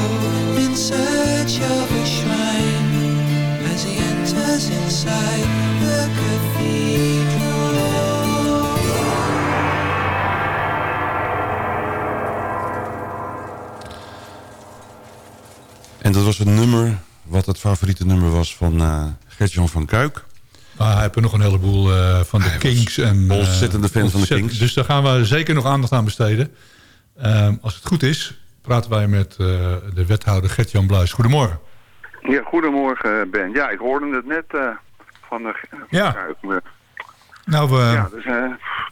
search of a shrine as he enters inside the cathedral. En dat was een nummer wat het favoriete nummer was van eh Gert-Jan van Kuik. Maar hij heeft er nog een heleboel eh, van de Hij Kings. En, eh, ontzettende fan van de Kings. Dus daar gaan we zeker nog aandacht aan besteden. Ehm, als het goed is, praten wij met eh, de wethouder Gert-Jan Bluis. Goedemorgen. Ja, goedemorgen Ben. Ja, ik hoorde het net eh, van de... Ja. Kuik. Nou, we, Ja, dat eh,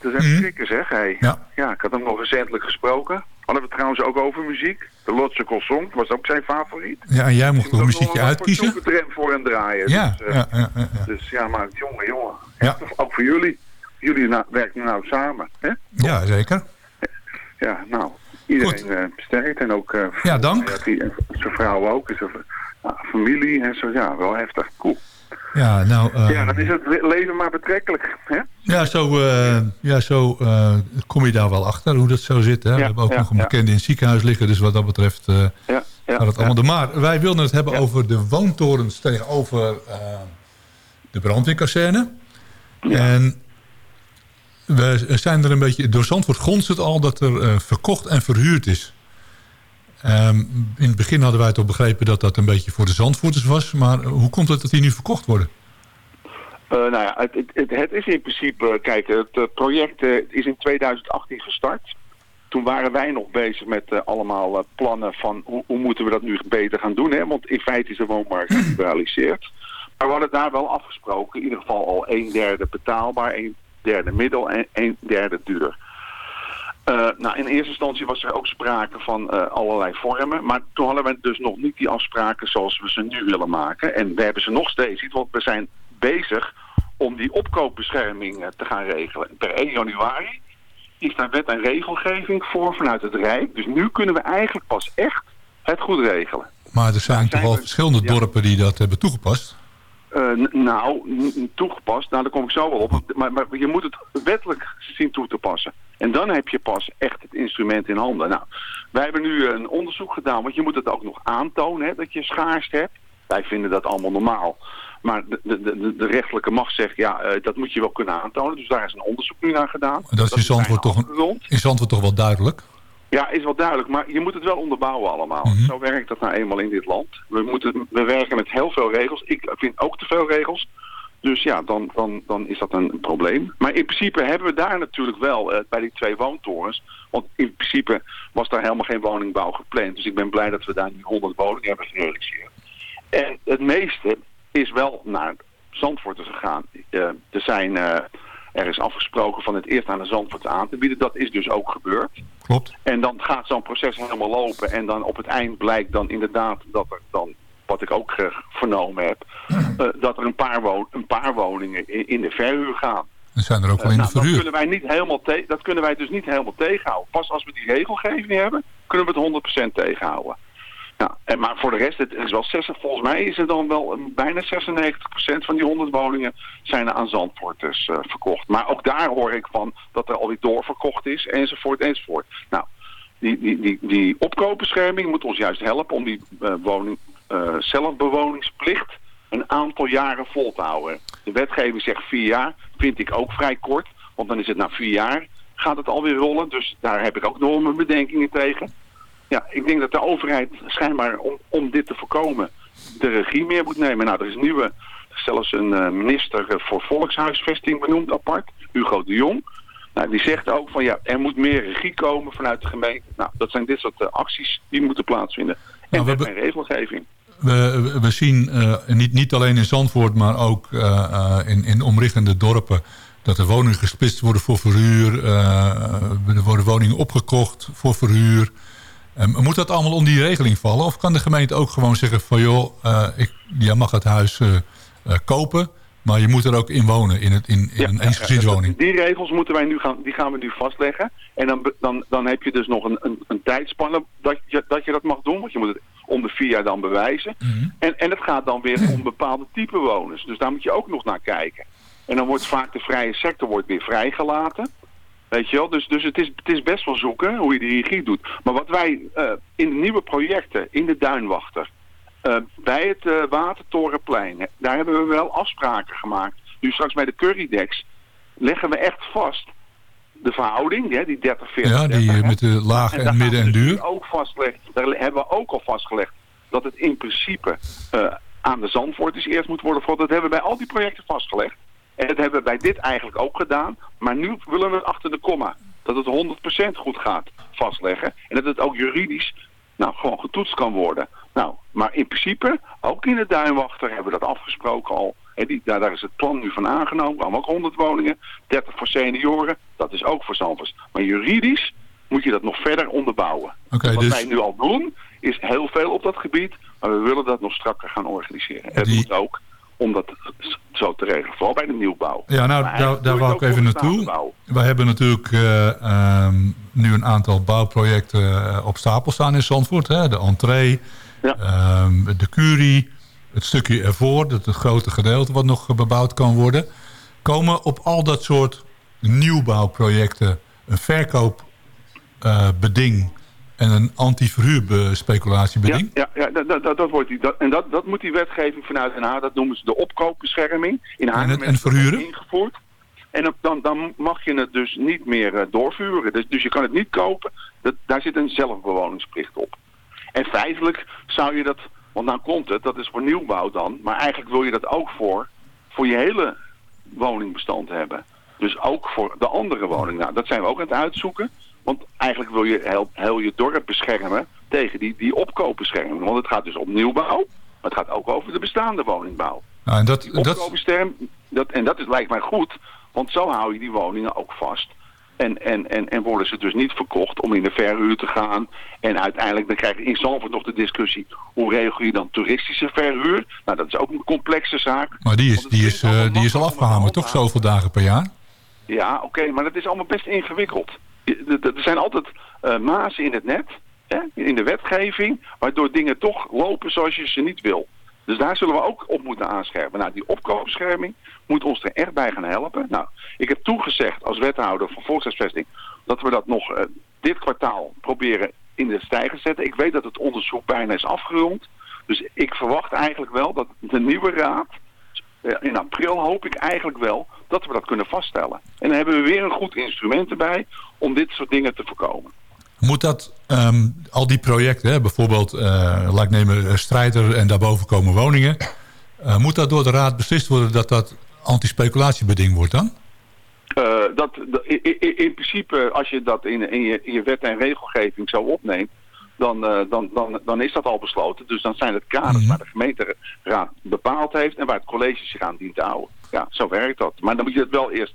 een Mhm. schrikken zeg. Hey. Ja. ja, ik had hem nog recentelijk gesproken. Hadden we trouwens ook over muziek. De Logical Song was ook zijn favoriet. ja, en jij mocht Ik toch een ook muziekje uitkiezen? voor tram voor hem draaien. Ja, dus, eh, ja, ja, ja, ja. dus ja, maar jongen, jongen. Ja. Ook voor jullie. Jullie werken nou samen. Hè? Ja, zeker. Ja, nou, iedereen eh sterkt. En ook eh, Ja, dank. zijn vrouw ook. Zijn familie en zo. Ja, wel heftig. Cool. Ja, nou, eh, Ja, dan is het le- leven maar betrekkelijk. Hè? ja, zo, ja, zo kom je daar wel achter hoe dat zo zit. Hè? we hebben ook ja, nog een bekende in het ziekenhuis liggen. Dus wat dat betreft Ja, ja, gaat het allemaal door. Maar wij wilden het hebben over de woontorens tegenover de brandweerkazerne. En we zijn er een beetje... Door Zandvoort gonst het al dat er eh, verkocht en verhuurd is. Ehm, in het begin hadden wij toch begrepen dat dat een beetje voor de Zandvoorters was. Maar hoe komt het dat die nu verkocht worden? Eh, nou ja, het, het, is in principe, kijk, het eh, project eh, is in 2018 gestart. Toen waren wij nog bezig met eh, allemaal eh, plannen van hoe, hoe moeten we dat nu beter gaan doen. Hè? Want in feite is de woonmarkt geliberaliseerd. Maar we hadden daar wel afgesproken, in ieder geval al een derde betaalbaar, een derde middel en een derde duur. Eh, nou, in eerste instantie was er ook sprake van eh, allerlei vormen. Maar toen hadden we dus nog niet die afspraken zoals we ze nu willen maken. En we hebben ze nog steeds niet, want we zijn bezig om die opkoopbescherming eh, te gaan regelen. Per 1 januari is daar wet en regelgeving voor vanuit het Rijk. Dus nu kunnen we eigenlijk pas echt het goed regelen. Maar er zijn toch zijn al we- verschillende ja. dorpen die dat hebben toegepast. Eh, nou, toegepast, nou daar kom ik zo wel op. Maar, maar je moet het wettelijk zien toe te passen. En dan heb je pas echt het instrument in handen. Nou, wij hebben nu een onderzoek gedaan, want je moet het ook nog aantonen hè, dat je schaarste hebt. Wij vinden dat allemaal normaal. Maar de, de, de, macht zegt, ja, eh, dat moet je wel kunnen aantonen. Dus daar is een onderzoek nu naar gedaan. Dat is in Zandvoort toch, een, Zandvoort toch wel duidelijk. Ja, is wel duidelijk. Maar je moet het wel onderbouwen allemaal. Mhm. Zo werkt dat nou eenmaal in dit land. We, moeten, we werken met heel veel regels. Ik vind ook te veel regels. Dus ja, dan, dan, dan is dat een probleem. Maar in principe hebben we daar natuurlijk wel eh, bij die twee woontorens. Want in principe was daar helemaal geen woningbouw gepland. Dus ik ben blij dat we daar nu 100 woningen hebben gerealiseerd. En het meeste is wel naar Zandvoort gegaan. Eh, er, zijn, eh, er is afgesproken van het eerst aan de Zandvoort aan te bieden. Dat is dus ook gebeurd. Klopt. En dan gaat zo'n proces helemaal lopen. En dan op het eind blijkt dan inderdaad dat er dan, wat ik ook eh, vernomen heb, eh, dat er een paar, een paar woningen in, in de verhuur gaan. Er zijn er ook wel in Eh, de nou, dat, verhuur. kunnen wij niet helemaal dat kunnen wij dus niet helemaal tegenhouden. Pas als we die regelgeving hebben, kunnen we het 100% tegenhouden. Ja, en, maar voor de rest, het is wel 60, volgens mij is er dan wel bijna 96% van die 100 woningen zijn aan Zandvoorters eh, verkocht. Maar ook daar hoor ik van dat er alweer doorverkocht is, enzovoort, enzovoort. Nou, die, die, die, die opkoopbescherming moet ons juist helpen om die eh, woning, eh, zelfbewoningsplicht een aantal jaren vol te houden. De wetgeving zegt vier jaar, vind ik ook vrij kort, want dan is het na vier jaar gaat het alweer rollen. Dus daar heb ik ook nog mijn bedenkingen tegen. Ja, ik denk dat de overheid schijnbaar om, om dit te voorkomen de regie meer moet nemen. Nou, er is nieuwe, zelfs een uh, minister voor volkshuisvesting benoemd apart, Hugo de Jong. Nou, die zegt ook van ja, er moet meer regie komen vanuit de gemeente. Nou, dat zijn dit soort uh, acties die moeten plaatsvinden. En nou, we hebben regelgeving. We, we zien uh, niet, niet alleen in Zandvoort, maar ook in, in omliggende dorpen dat er woningen gesplitst worden voor verhuur. er worden woningen opgekocht voor verhuur. Um, moet dat allemaal om die regeling vallen? Of kan de gemeente ook gewoon zeggen van joh, uh, ik, jij mag het huis uh, uh, kopen, maar je moet er ook in wonen, in, het, in, in ja, een eensgezinswoning? Die regels moeten wij nu gaan, die gaan we nu vastleggen. En dan, dan, dan heb je dus nog een, een, een tijdspanne dat je, dat je dat mag doen, want je moet het om de vier jaar dan bewijzen. Mm -hmm. en, en het gaat dan weer om bepaalde type woners. Dus daar moet je ook nog naar kijken. En dan wordt vaak de vrije sector wordt weer vrijgelaten. Weet je wel? Dus, dus het, is, het is best wel zoeken hoe je die regie doet. Maar wat wij uh, in de nieuwe projecten, in de Duinwachter, uh, bij het uh, Watertorenplein, daar hebben we wel afspraken gemaakt. Nu straks bij de Currydex leggen we echt vast de verhouding, hè, die 30, 40, Ja, die 30, met de laag en, en midden en duur. Ook vastgelegd, daar hebben we ook al vastgelegd dat het in principe aan de Zandvoort eerst moet worden. Dat hebben we bij al die projecten vastgelegd. En dat hebben we bij dit eigenlijk ook gedaan. Maar nu willen we achter de komma. Dat het 100% goed gaat vastleggen. En dat het ook juridisch nou, gewoon getoetst kan worden. Nou, maar in principe, ook in de Duinwachter hebben we dat afgesproken al. En die, daar, daar is het plan nu van aangenomen. We hebben ook 100 woningen, 30 voor senioren. Dat is ook voor Zandvoort. Maar juridisch moet je dat nog verder onderbouwen. Okay, Wat dus... wij nu al doen, is heel veel op dat gebied. Maar we willen dat nog strakker gaan organiseren. Het Die... moet ook om dat zo te regelen. Vooral bij de nieuwbouw. Ja, nou, daar, daar wou ik even naartoe. We hebben natuurlijk uh, um, nu een aantal bouwprojecten uh, op stapel staan in Zandvoort. Hè? De entree, ja. um, de curie, het stukje ervoor, dat het grote gedeelte wat nog bebouwd kan worden. Komen op al dat soort nieuwbouwprojecten een verkoopbeding en een anti-verhuurspeculatiebeding? Ja, ja, ja dat, dat, dat, wordt die, dat, en dat, dat moet die wetgeving vanuit Den Haag, dat noemen ze de opkoopbescherming. In Haarlem en, het, en verhuren? ingevoerd. En dan, dan mag je het dus niet meer uh, doorvuren. Dus, dus je kan het niet kopen. Dat, daar zit een zelfbewoningsplicht op. En feitelijk zou je dat, want nou komt het, dat is voor nieuwbouw dan. Maar eigenlijk wil je dat ook voor, voor je hele woningbestand hebben. Dus ook voor de andere woning. Nou, dat zijn we ook aan het uitzoeken. Want eigenlijk wil je heel, heel je dorp beschermen tegen die, die opkoopbescherming. Want het gaat dus om nieuwbouw, maar het gaat ook over de bestaande woningbouw. Nou, en dat, die opkoopbescherming, dat, en dat is, lijkt mij goed, want zo hou je die woningen ook vast. En, en, en, en worden ze dus niet verkocht om in de verhuur te gaan. En uiteindelijk dan krijg je in Zalvoort nog de discussie... hoe regel je dan toeristische verhuur? Nou, dat is ook een complexe zaak. Maar die is, die is, uh, die is al afgehamerd, toch? Zoveel dagen per jaar? Ja, oké, okay, maar dat is allemaal best ingewikkeld. Er zijn altijd uh, mazen in het net, hè, in de wetgeving... waardoor dingen toch lopen zoals je ze niet wil. Dus daar zullen we ook op moeten aanscherpen. Nou, die opkoopbescherming moet ons er echt bij gaan helpen. Nou, ik heb toegezegd als wethouder van volkshuisvesting... dat we dat nog uh, dit kwartaal proberen in de stijger te zetten. Ik weet dat het onderzoek bijna is afgerond. Dus ik verwacht eigenlijk wel dat de nieuwe raad... Uh, in april hoop ik eigenlijk wel dat we dat kunnen vaststellen. En dan hebben we weer een goed instrument erbij om dit soort dingen te voorkomen. Moet dat, um, al die projecten, hè, bijvoorbeeld, uh, laat ik nemen, Strijder en daarboven komen woningen. Uh, moet dat door de raad beslist worden dat dat antispeculatiebeding wordt dan? Uh, dat, in, in, in, principe, als je dat in, in, je, in je wet en regelgeving zo opneemt, dan, uh, dan, dan, dan is dat al besloten. Dus dan zijn het kaders mm -hmm. waar de gemeenteraad bepaald heeft en waar het college zich aan dient te houden. Ja, zo werkt dat. Maar dan moet je het wel eerst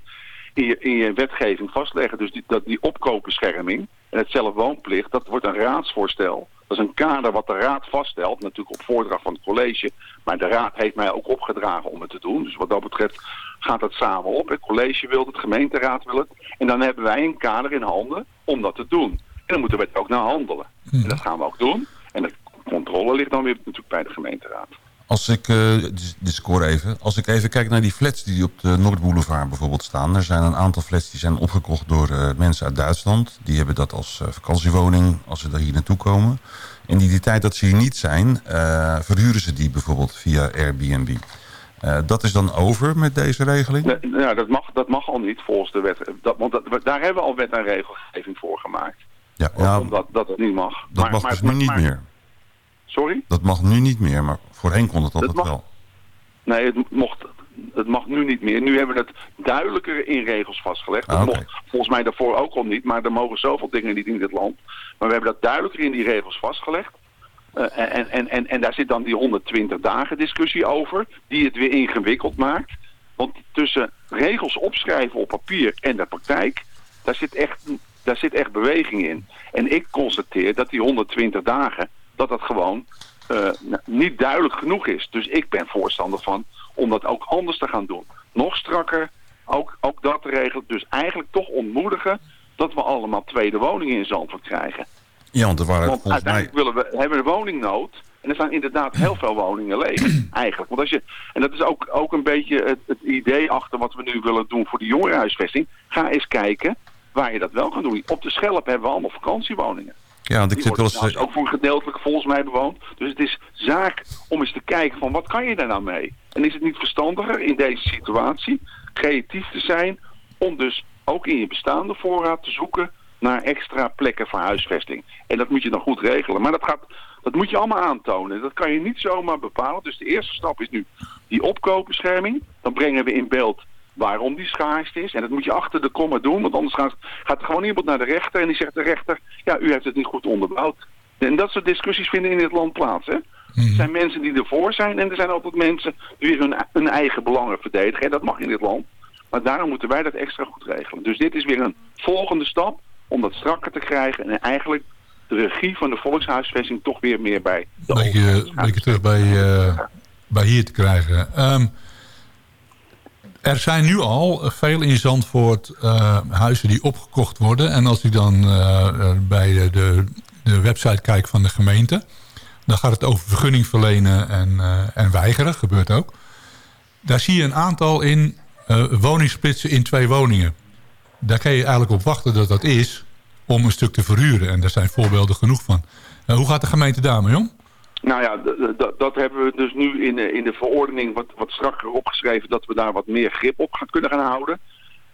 in je, in je wetgeving vastleggen. Dus die, dat, die opkoopbescherming en het zelfwoonplicht, dat wordt een raadsvoorstel. Dat is een kader wat de raad vaststelt, natuurlijk op voordracht van het college. Maar de raad heeft mij ook opgedragen om het te doen. Dus wat dat betreft gaat dat samen op. Het college wil het, de gemeenteraad wil het. En dan hebben wij een kader in handen om dat te doen. En dan moeten we het ook naar handelen. En dat gaan we ook doen. En dat controle ligt dan weer natuurlijk bij de gemeenteraad. Als ik, eh, de, de score even, als ik even kijk naar die flats die op de Noordboulevard bijvoorbeeld staan. Er zijn een aantal flats die zijn opgekocht door eh, mensen uit Duitsland. Die hebben dat als eh, vakantiewoning als ze daar hier naartoe komen. In die, die tijd dat ze hier niet zijn, eh, verhuren ze die bijvoorbeeld via Airbnb. Dat is dan over met deze regeling? Nee, nou, dat, mag, dat mag al niet volgens de wet. Dat, want dat, daar hebben we al wet en regelgeving voor gemaakt. Ja, ja Omdat dat het niet mag. dat mag dus nu niet maar- meer. Sorry? Dat mag nu niet meer, maar voorheen kon het altijd mag. wel. Nee, het, mocht, het mag nu niet meer. Nu hebben we het duidelijker in regels vastgelegd. Dat Ah, mocht volgens mij daarvoor ook al niet, maar er mogen zoveel dingen niet in dit land. Maar we hebben dat duidelijker in die regels vastgelegd. Eh, en, en, en, en daar zit dan die 120 dagen discussie over, die het weer ingewikkeld maakt. Want tussen regels opschrijven op papier en de praktijk, daar zit echt, daar zit echt beweging in. En ik constateer dat die 120 dagen, dat dat gewoon eh, niet duidelijk genoeg is. Dus ik ben voorstander van om dat ook anders te gaan doen. Nog strakker, ook, ook dat te regelen. Dus eigenlijk toch ontmoedigen dat we allemaal tweede woningen in Zandvoort krijgen. Ja, want er waren Want volgens mij... uiteindelijk willen we, hebben we woningnood. En er staan inderdaad heel veel woningen leeg, eigenlijk. Want als je, en dat is ook, ook een beetje het, het idee achter wat we nu willen doen voor de jongerenhuisvesting. Ga eens kijken waar je dat wel kan doen. Op de Schelp hebben we allemaal vakantiewoningen. Ja, want ik Die zit wel eens... ook voor een gedeeltelijk volgens mij bewoond. Dus het is zaak om eens te kijken van wat kan je daar nou mee? En is het niet verstandiger in deze situatie creatief te zijn om dus ook in je bestaande voorraad te zoeken naar extra plekken voor huisvesting. En dat moet je dan goed regelen. Maar dat, gaat, dat moet je allemaal aantonen. Dat kan je niet zomaar bepalen. Dus de eerste stap is nu die opkoopbescherming. Dan brengen we in beeld waarom die schaarste is. En dat moet je achter de komma doen. Want anders gaat, gaat er gewoon iemand naar de rechter. En die zegt de rechter, ja, u heeft het niet goed onderbouwd. En dat soort discussies vinden in dit land plaats. Hè? Er zijn mensen die ervoor zijn. En er zijn altijd mensen die weer hun, hun eigen belangen verdedigen. En dat mag in dit land. Maar daarom moeten wij dat extra goed regelen. Dus dit is weer een volgende stap om dat strakker te krijgen. En eigenlijk de regie van de volkshuisvesting toch weer meer bij de beetje terug bij, eh, bij hier te krijgen. Ehm, er zijn nu al veel in Zandvoort eh, huizen die opgekocht worden. En als ik dan eh, eh, bij de, de, website kijk van de gemeente... dan gaat het over vergunning verlenen en, en weigeren. Gebeurt ook. Daar zie je een aantal in woningsplitsen in twee woningen. Daar kan je eigenlijk op wachten dat dat is om een stuk te verhuren. En daar zijn voorbeelden genoeg van. Hoe gaat de gemeente daarmee om? Nou ja, dat hebben we dus nu in de, in de verordening wat, wat strakker opgeschreven... dat we daar wat meer grip op gaan, kunnen gaan houden.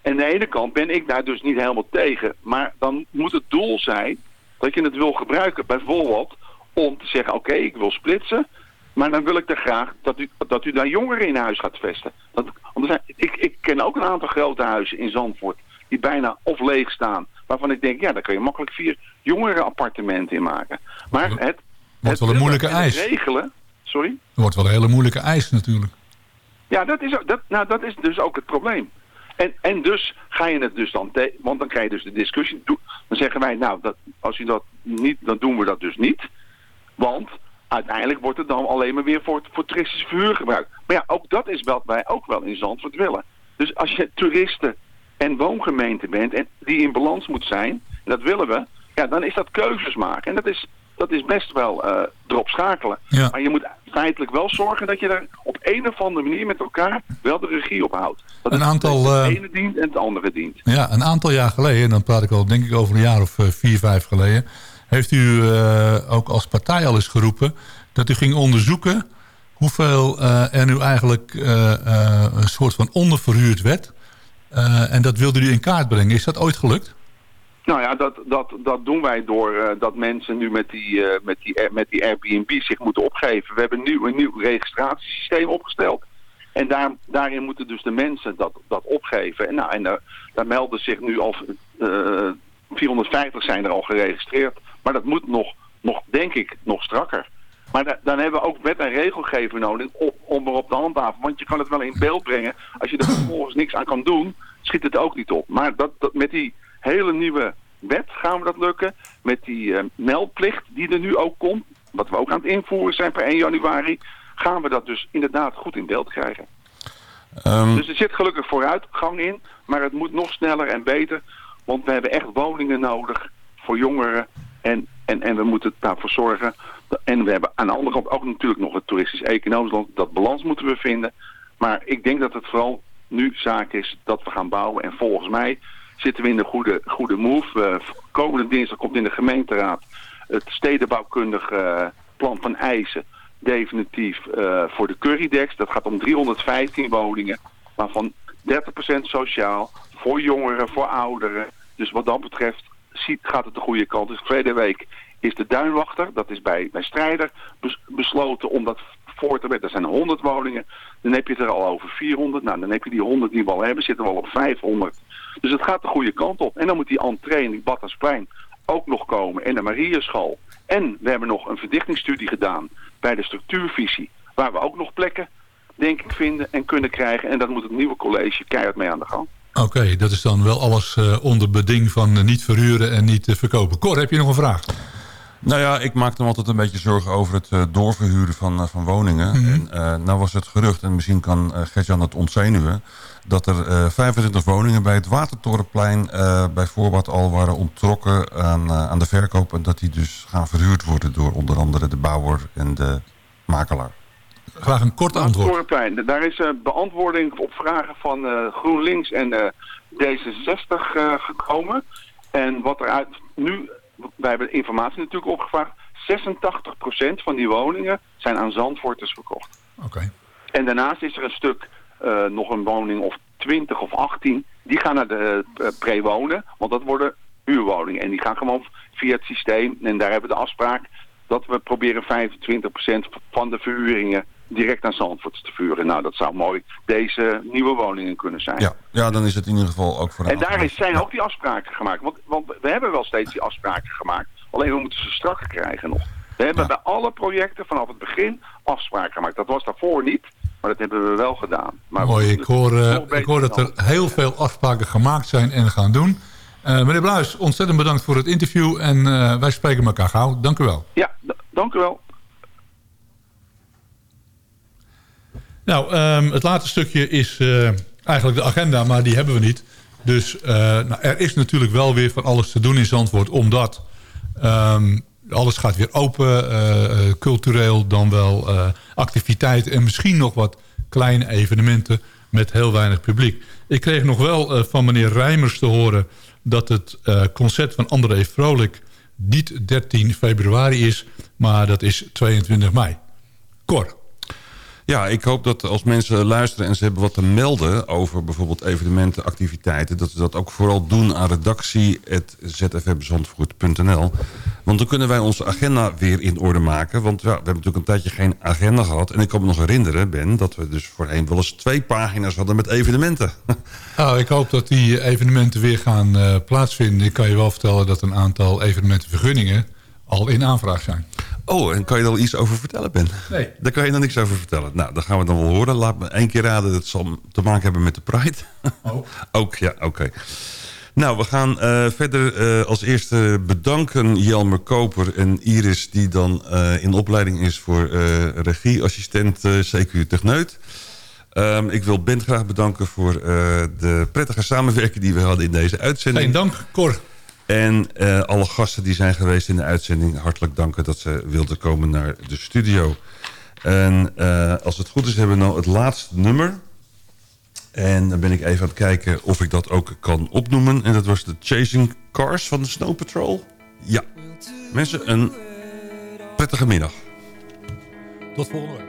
En aan de ene kant ben ik daar dus niet helemaal tegen. Maar dan moet het doel zijn dat je het wil gebruiken. Bijvoorbeeld om te zeggen, oké, ik wil splitsen... maar dan wil ik er graag dat u, dat u daar jongeren in huis gaat vesten. Dat, zijn, ik, ik ken ook een aantal grote huizen in Zandvoort... die bijna of leeg staan... waarvan ik denk, ja, daar kun je makkelijk vier jongere appartementen in maken. Maar het... Wordt het wel een moeilijke het eis. regelen... Sorry? Dat wordt wel een hele moeilijke eis natuurlijk. Ja, dat is, dat, nou, dat is dus ook het probleem. En, en dus ga je het dus dan... want dan krijg je dus de discussie. Dan zeggen wij, nou, dat, als u dat niet... dan doen we dat dus niet. Want uiteindelijk wordt het dan alleen maar weer voor, voor toeristische verhuur gebruikt. Maar ja, ook dat is wat wij ook wel in Zandvoort willen. Dus als je toeristen en woongemeente bent... en die in balans moet zijn... en dat willen we... ja, dan is dat keuzes maken. En dat is, dat is best wel eh erop schakelen. Ja. Maar je moet feitelijk wel zorgen dat je er op een of andere manier met elkaar wel de regie op houdt. Dat Een het- aantal, dat eh, het ene dient en het andere dient. Ja, een aantal jaar geleden, en dan praat ik al denk ik over een jaar of eh, vier, vijf geleden... heeft u ook als partij al eens geroepen dat u ging onderzoeken... hoeveel er nu eigenlijk een soort van onderverhuurd werd. En dat wilde u in kaart brengen. Is dat ooit gelukt? Nou ja, dat, dat, dat doen wij door eh, dat mensen nu met die, eh, met, die, met die Airbnb zich moeten opgeven. We hebben nu een nieuw registratiesysteem opgesteld. En daar, daarin moeten dus de mensen dat, dat opgeven. En, nou, en daar, melden zich nu al eh 450 zijn er al geregistreerd. Maar dat moet nog, nog denk ik, nog strakker. Maar da- dan hebben we ook wet en regelgeving nodig om, om erop te handhaven. Want je kan het wel in beeld brengen. Als je er vervolgens niks aan kan doen, schiet het ook niet op. Maar dat, dat, met die hele nieuwe wet gaan we dat lukken. Met die eh, meldplicht die er nu ook komt. Wat we ook aan het invoeren zijn per 1 januari. Gaan we dat dus inderdaad goed in beeld krijgen. Ehm, Dus er zit gelukkig vooruitgang in. Maar het moet nog sneller en beter. Want we hebben echt woningen nodig voor jongeren. En, en, en we moeten daarvoor zorgen En we hebben aan de andere kant ook natuurlijk nog het toeristisch-economisch land. Dat balans moeten we vinden. Maar ik denk dat het vooral nu zaak is dat we gaan bouwen. En volgens mij zitten we in de goede, goede move. Komende dinsdag komt in de gemeenteraad het stedenbouwkundig uh, plan van eisen definitief uh, voor de Currydex. Dat gaat om 315 woningen, waarvan 30% sociaal, voor jongeren, voor ouderen. Dus wat dat betreft ziet, gaat het de goede kant. Dus tweede week is de Duinwachter, dat is bij, bij Strijder, bes, besloten om dat voor te zetten. Er zijn 100 woningen, dan heb je het er al over 400. Nou, dan heb je die 100 die we al hebben, zitten we al op 500. Dus het gaat de goede kant op. En dan moet die entree in die Battersplein ook nog komen. En de Marieschool. En we hebben nog een verdichtingsstudie gedaan bij de structuurvisie. Waar we ook nog plekken, denk ik, vinden en kunnen krijgen. En dat moet het nieuwe college keihard mee aan de gang. Oké, dat is dan wel alles uh, onder beding van uh, niet verhuren en niet uh, verkopen. Cor, heb je nog een vraag? Nou ja, ik maak me altijd een beetje zorgen over het uh, doorverhuren van, uh, van woningen. Mm -hmm. en, uh, nou was het gerucht, en misschien kan Gertjan het ontzenuwen... dat er 25 woningen bij het Watertorenplein bijvoorbeeld al waren onttrokken aan, aan de verkoop... en dat die dus gaan verhuurd worden door onder andere de bouwer en de makelaar. Graag een kort antwoord. Watertorenplein, daar is beantwoording op vragen van GroenLinks en D66 gekomen... En wat er uit nu wij hebben informatie natuurlijk opgevraagd. 86% van die woningen zijn aan Zandvoorters verkocht. Oké. Okay. En daarnaast is er een stuk, uh, nog een woning of 20 of 18. Die gaan naar de uh, pre-wonen, want dat worden huurwoningen. En die gaan gewoon via het systeem. En daar hebben we de afspraak dat we proberen 25% van de verhuringen direct naar Zandvoort te vuren. Nou, dat zou mooi deze nieuwe woningen kunnen zijn. Ja, ja dan is het in ieder geval ook voor En daar is, zijn ook die afspraken gemaakt. Want, want we hebben wel steeds die afspraken gemaakt. Alleen we moeten ze strakker krijgen nog. We hebben ja. bij alle projecten vanaf het begin afspraken gemaakt. Dat was daarvoor niet, maar dat hebben we wel gedaan. Maar Mooi, ik hoor, uh, ik hoor dat er heel veel afspraken gemaakt zijn en gaan doen. Uh, meneer Bluis, ontzettend bedankt voor het interview en uh, wij spreken elkaar gauw. Dank u wel. Ja, dank u wel. Nou, um, het laatste stukje is eigenlijk de agenda, maar die hebben we niet. Dus nou, er is natuurlijk wel weer van alles te doen in Zandvoort, omdat um, alles gaat weer open, uh, cultureel dan wel activiteiten en misschien nog wat kleine evenementen met heel weinig publiek. Ik kreeg nog wel van meneer Rijmers te horen dat het concert van André Vrolijk niet 13 februari is, maar dat is 22 mei. Cor. Ja, ik hoop dat als mensen luisteren en ze hebben wat te melden... over bijvoorbeeld evenementen, activiteiten... dat ze dat ook vooral doen aan redactie.zfmzandvoort.nl. Want dan kunnen wij onze agenda weer in orde maken. Want ja, we hebben natuurlijk een tijdje geen agenda gehad. En ik kan me nog herinneren, Ben... dat we dus voorheen wel eens twee pagina's hadden met evenementen. Nou, ik hoop dat die evenementen weer gaan uh, plaatsvinden. Ik kan je wel vertellen dat een aantal evenementenvergunningen al in aanvraag zijn. Oh, en kan je er al iets over vertellen, Ben? Nee. Daar kan je nog niks over vertellen. Nou, dat gaan we dan wel horen. Laat me één keer raden, dat zal te maken hebben met de Pride. Oh. Ook, ja, oké. Okay. Nou, we gaan uh, verder uh, als eerste bedanken Jelmer Koper en Iris... die dan uh, in opleiding is voor regieassistent CQ Techneut. Um, ik wil Ben graag bedanken voor de prettige samenwerking die we hadden in deze uitzending. Geen dank, Cor. En uh, alle gasten die zijn geweest in de uitzending... hartelijk danken dat ze wilden komen naar de studio. En uh, als het goed is hebben we nou het laatste nummer. En dan ben ik even aan het kijken of ik dat ook kan opnoemen. En dat was de Chasing Cars van de Snow Patrol. Ja, mensen, een prettige middag. Tot volgende week.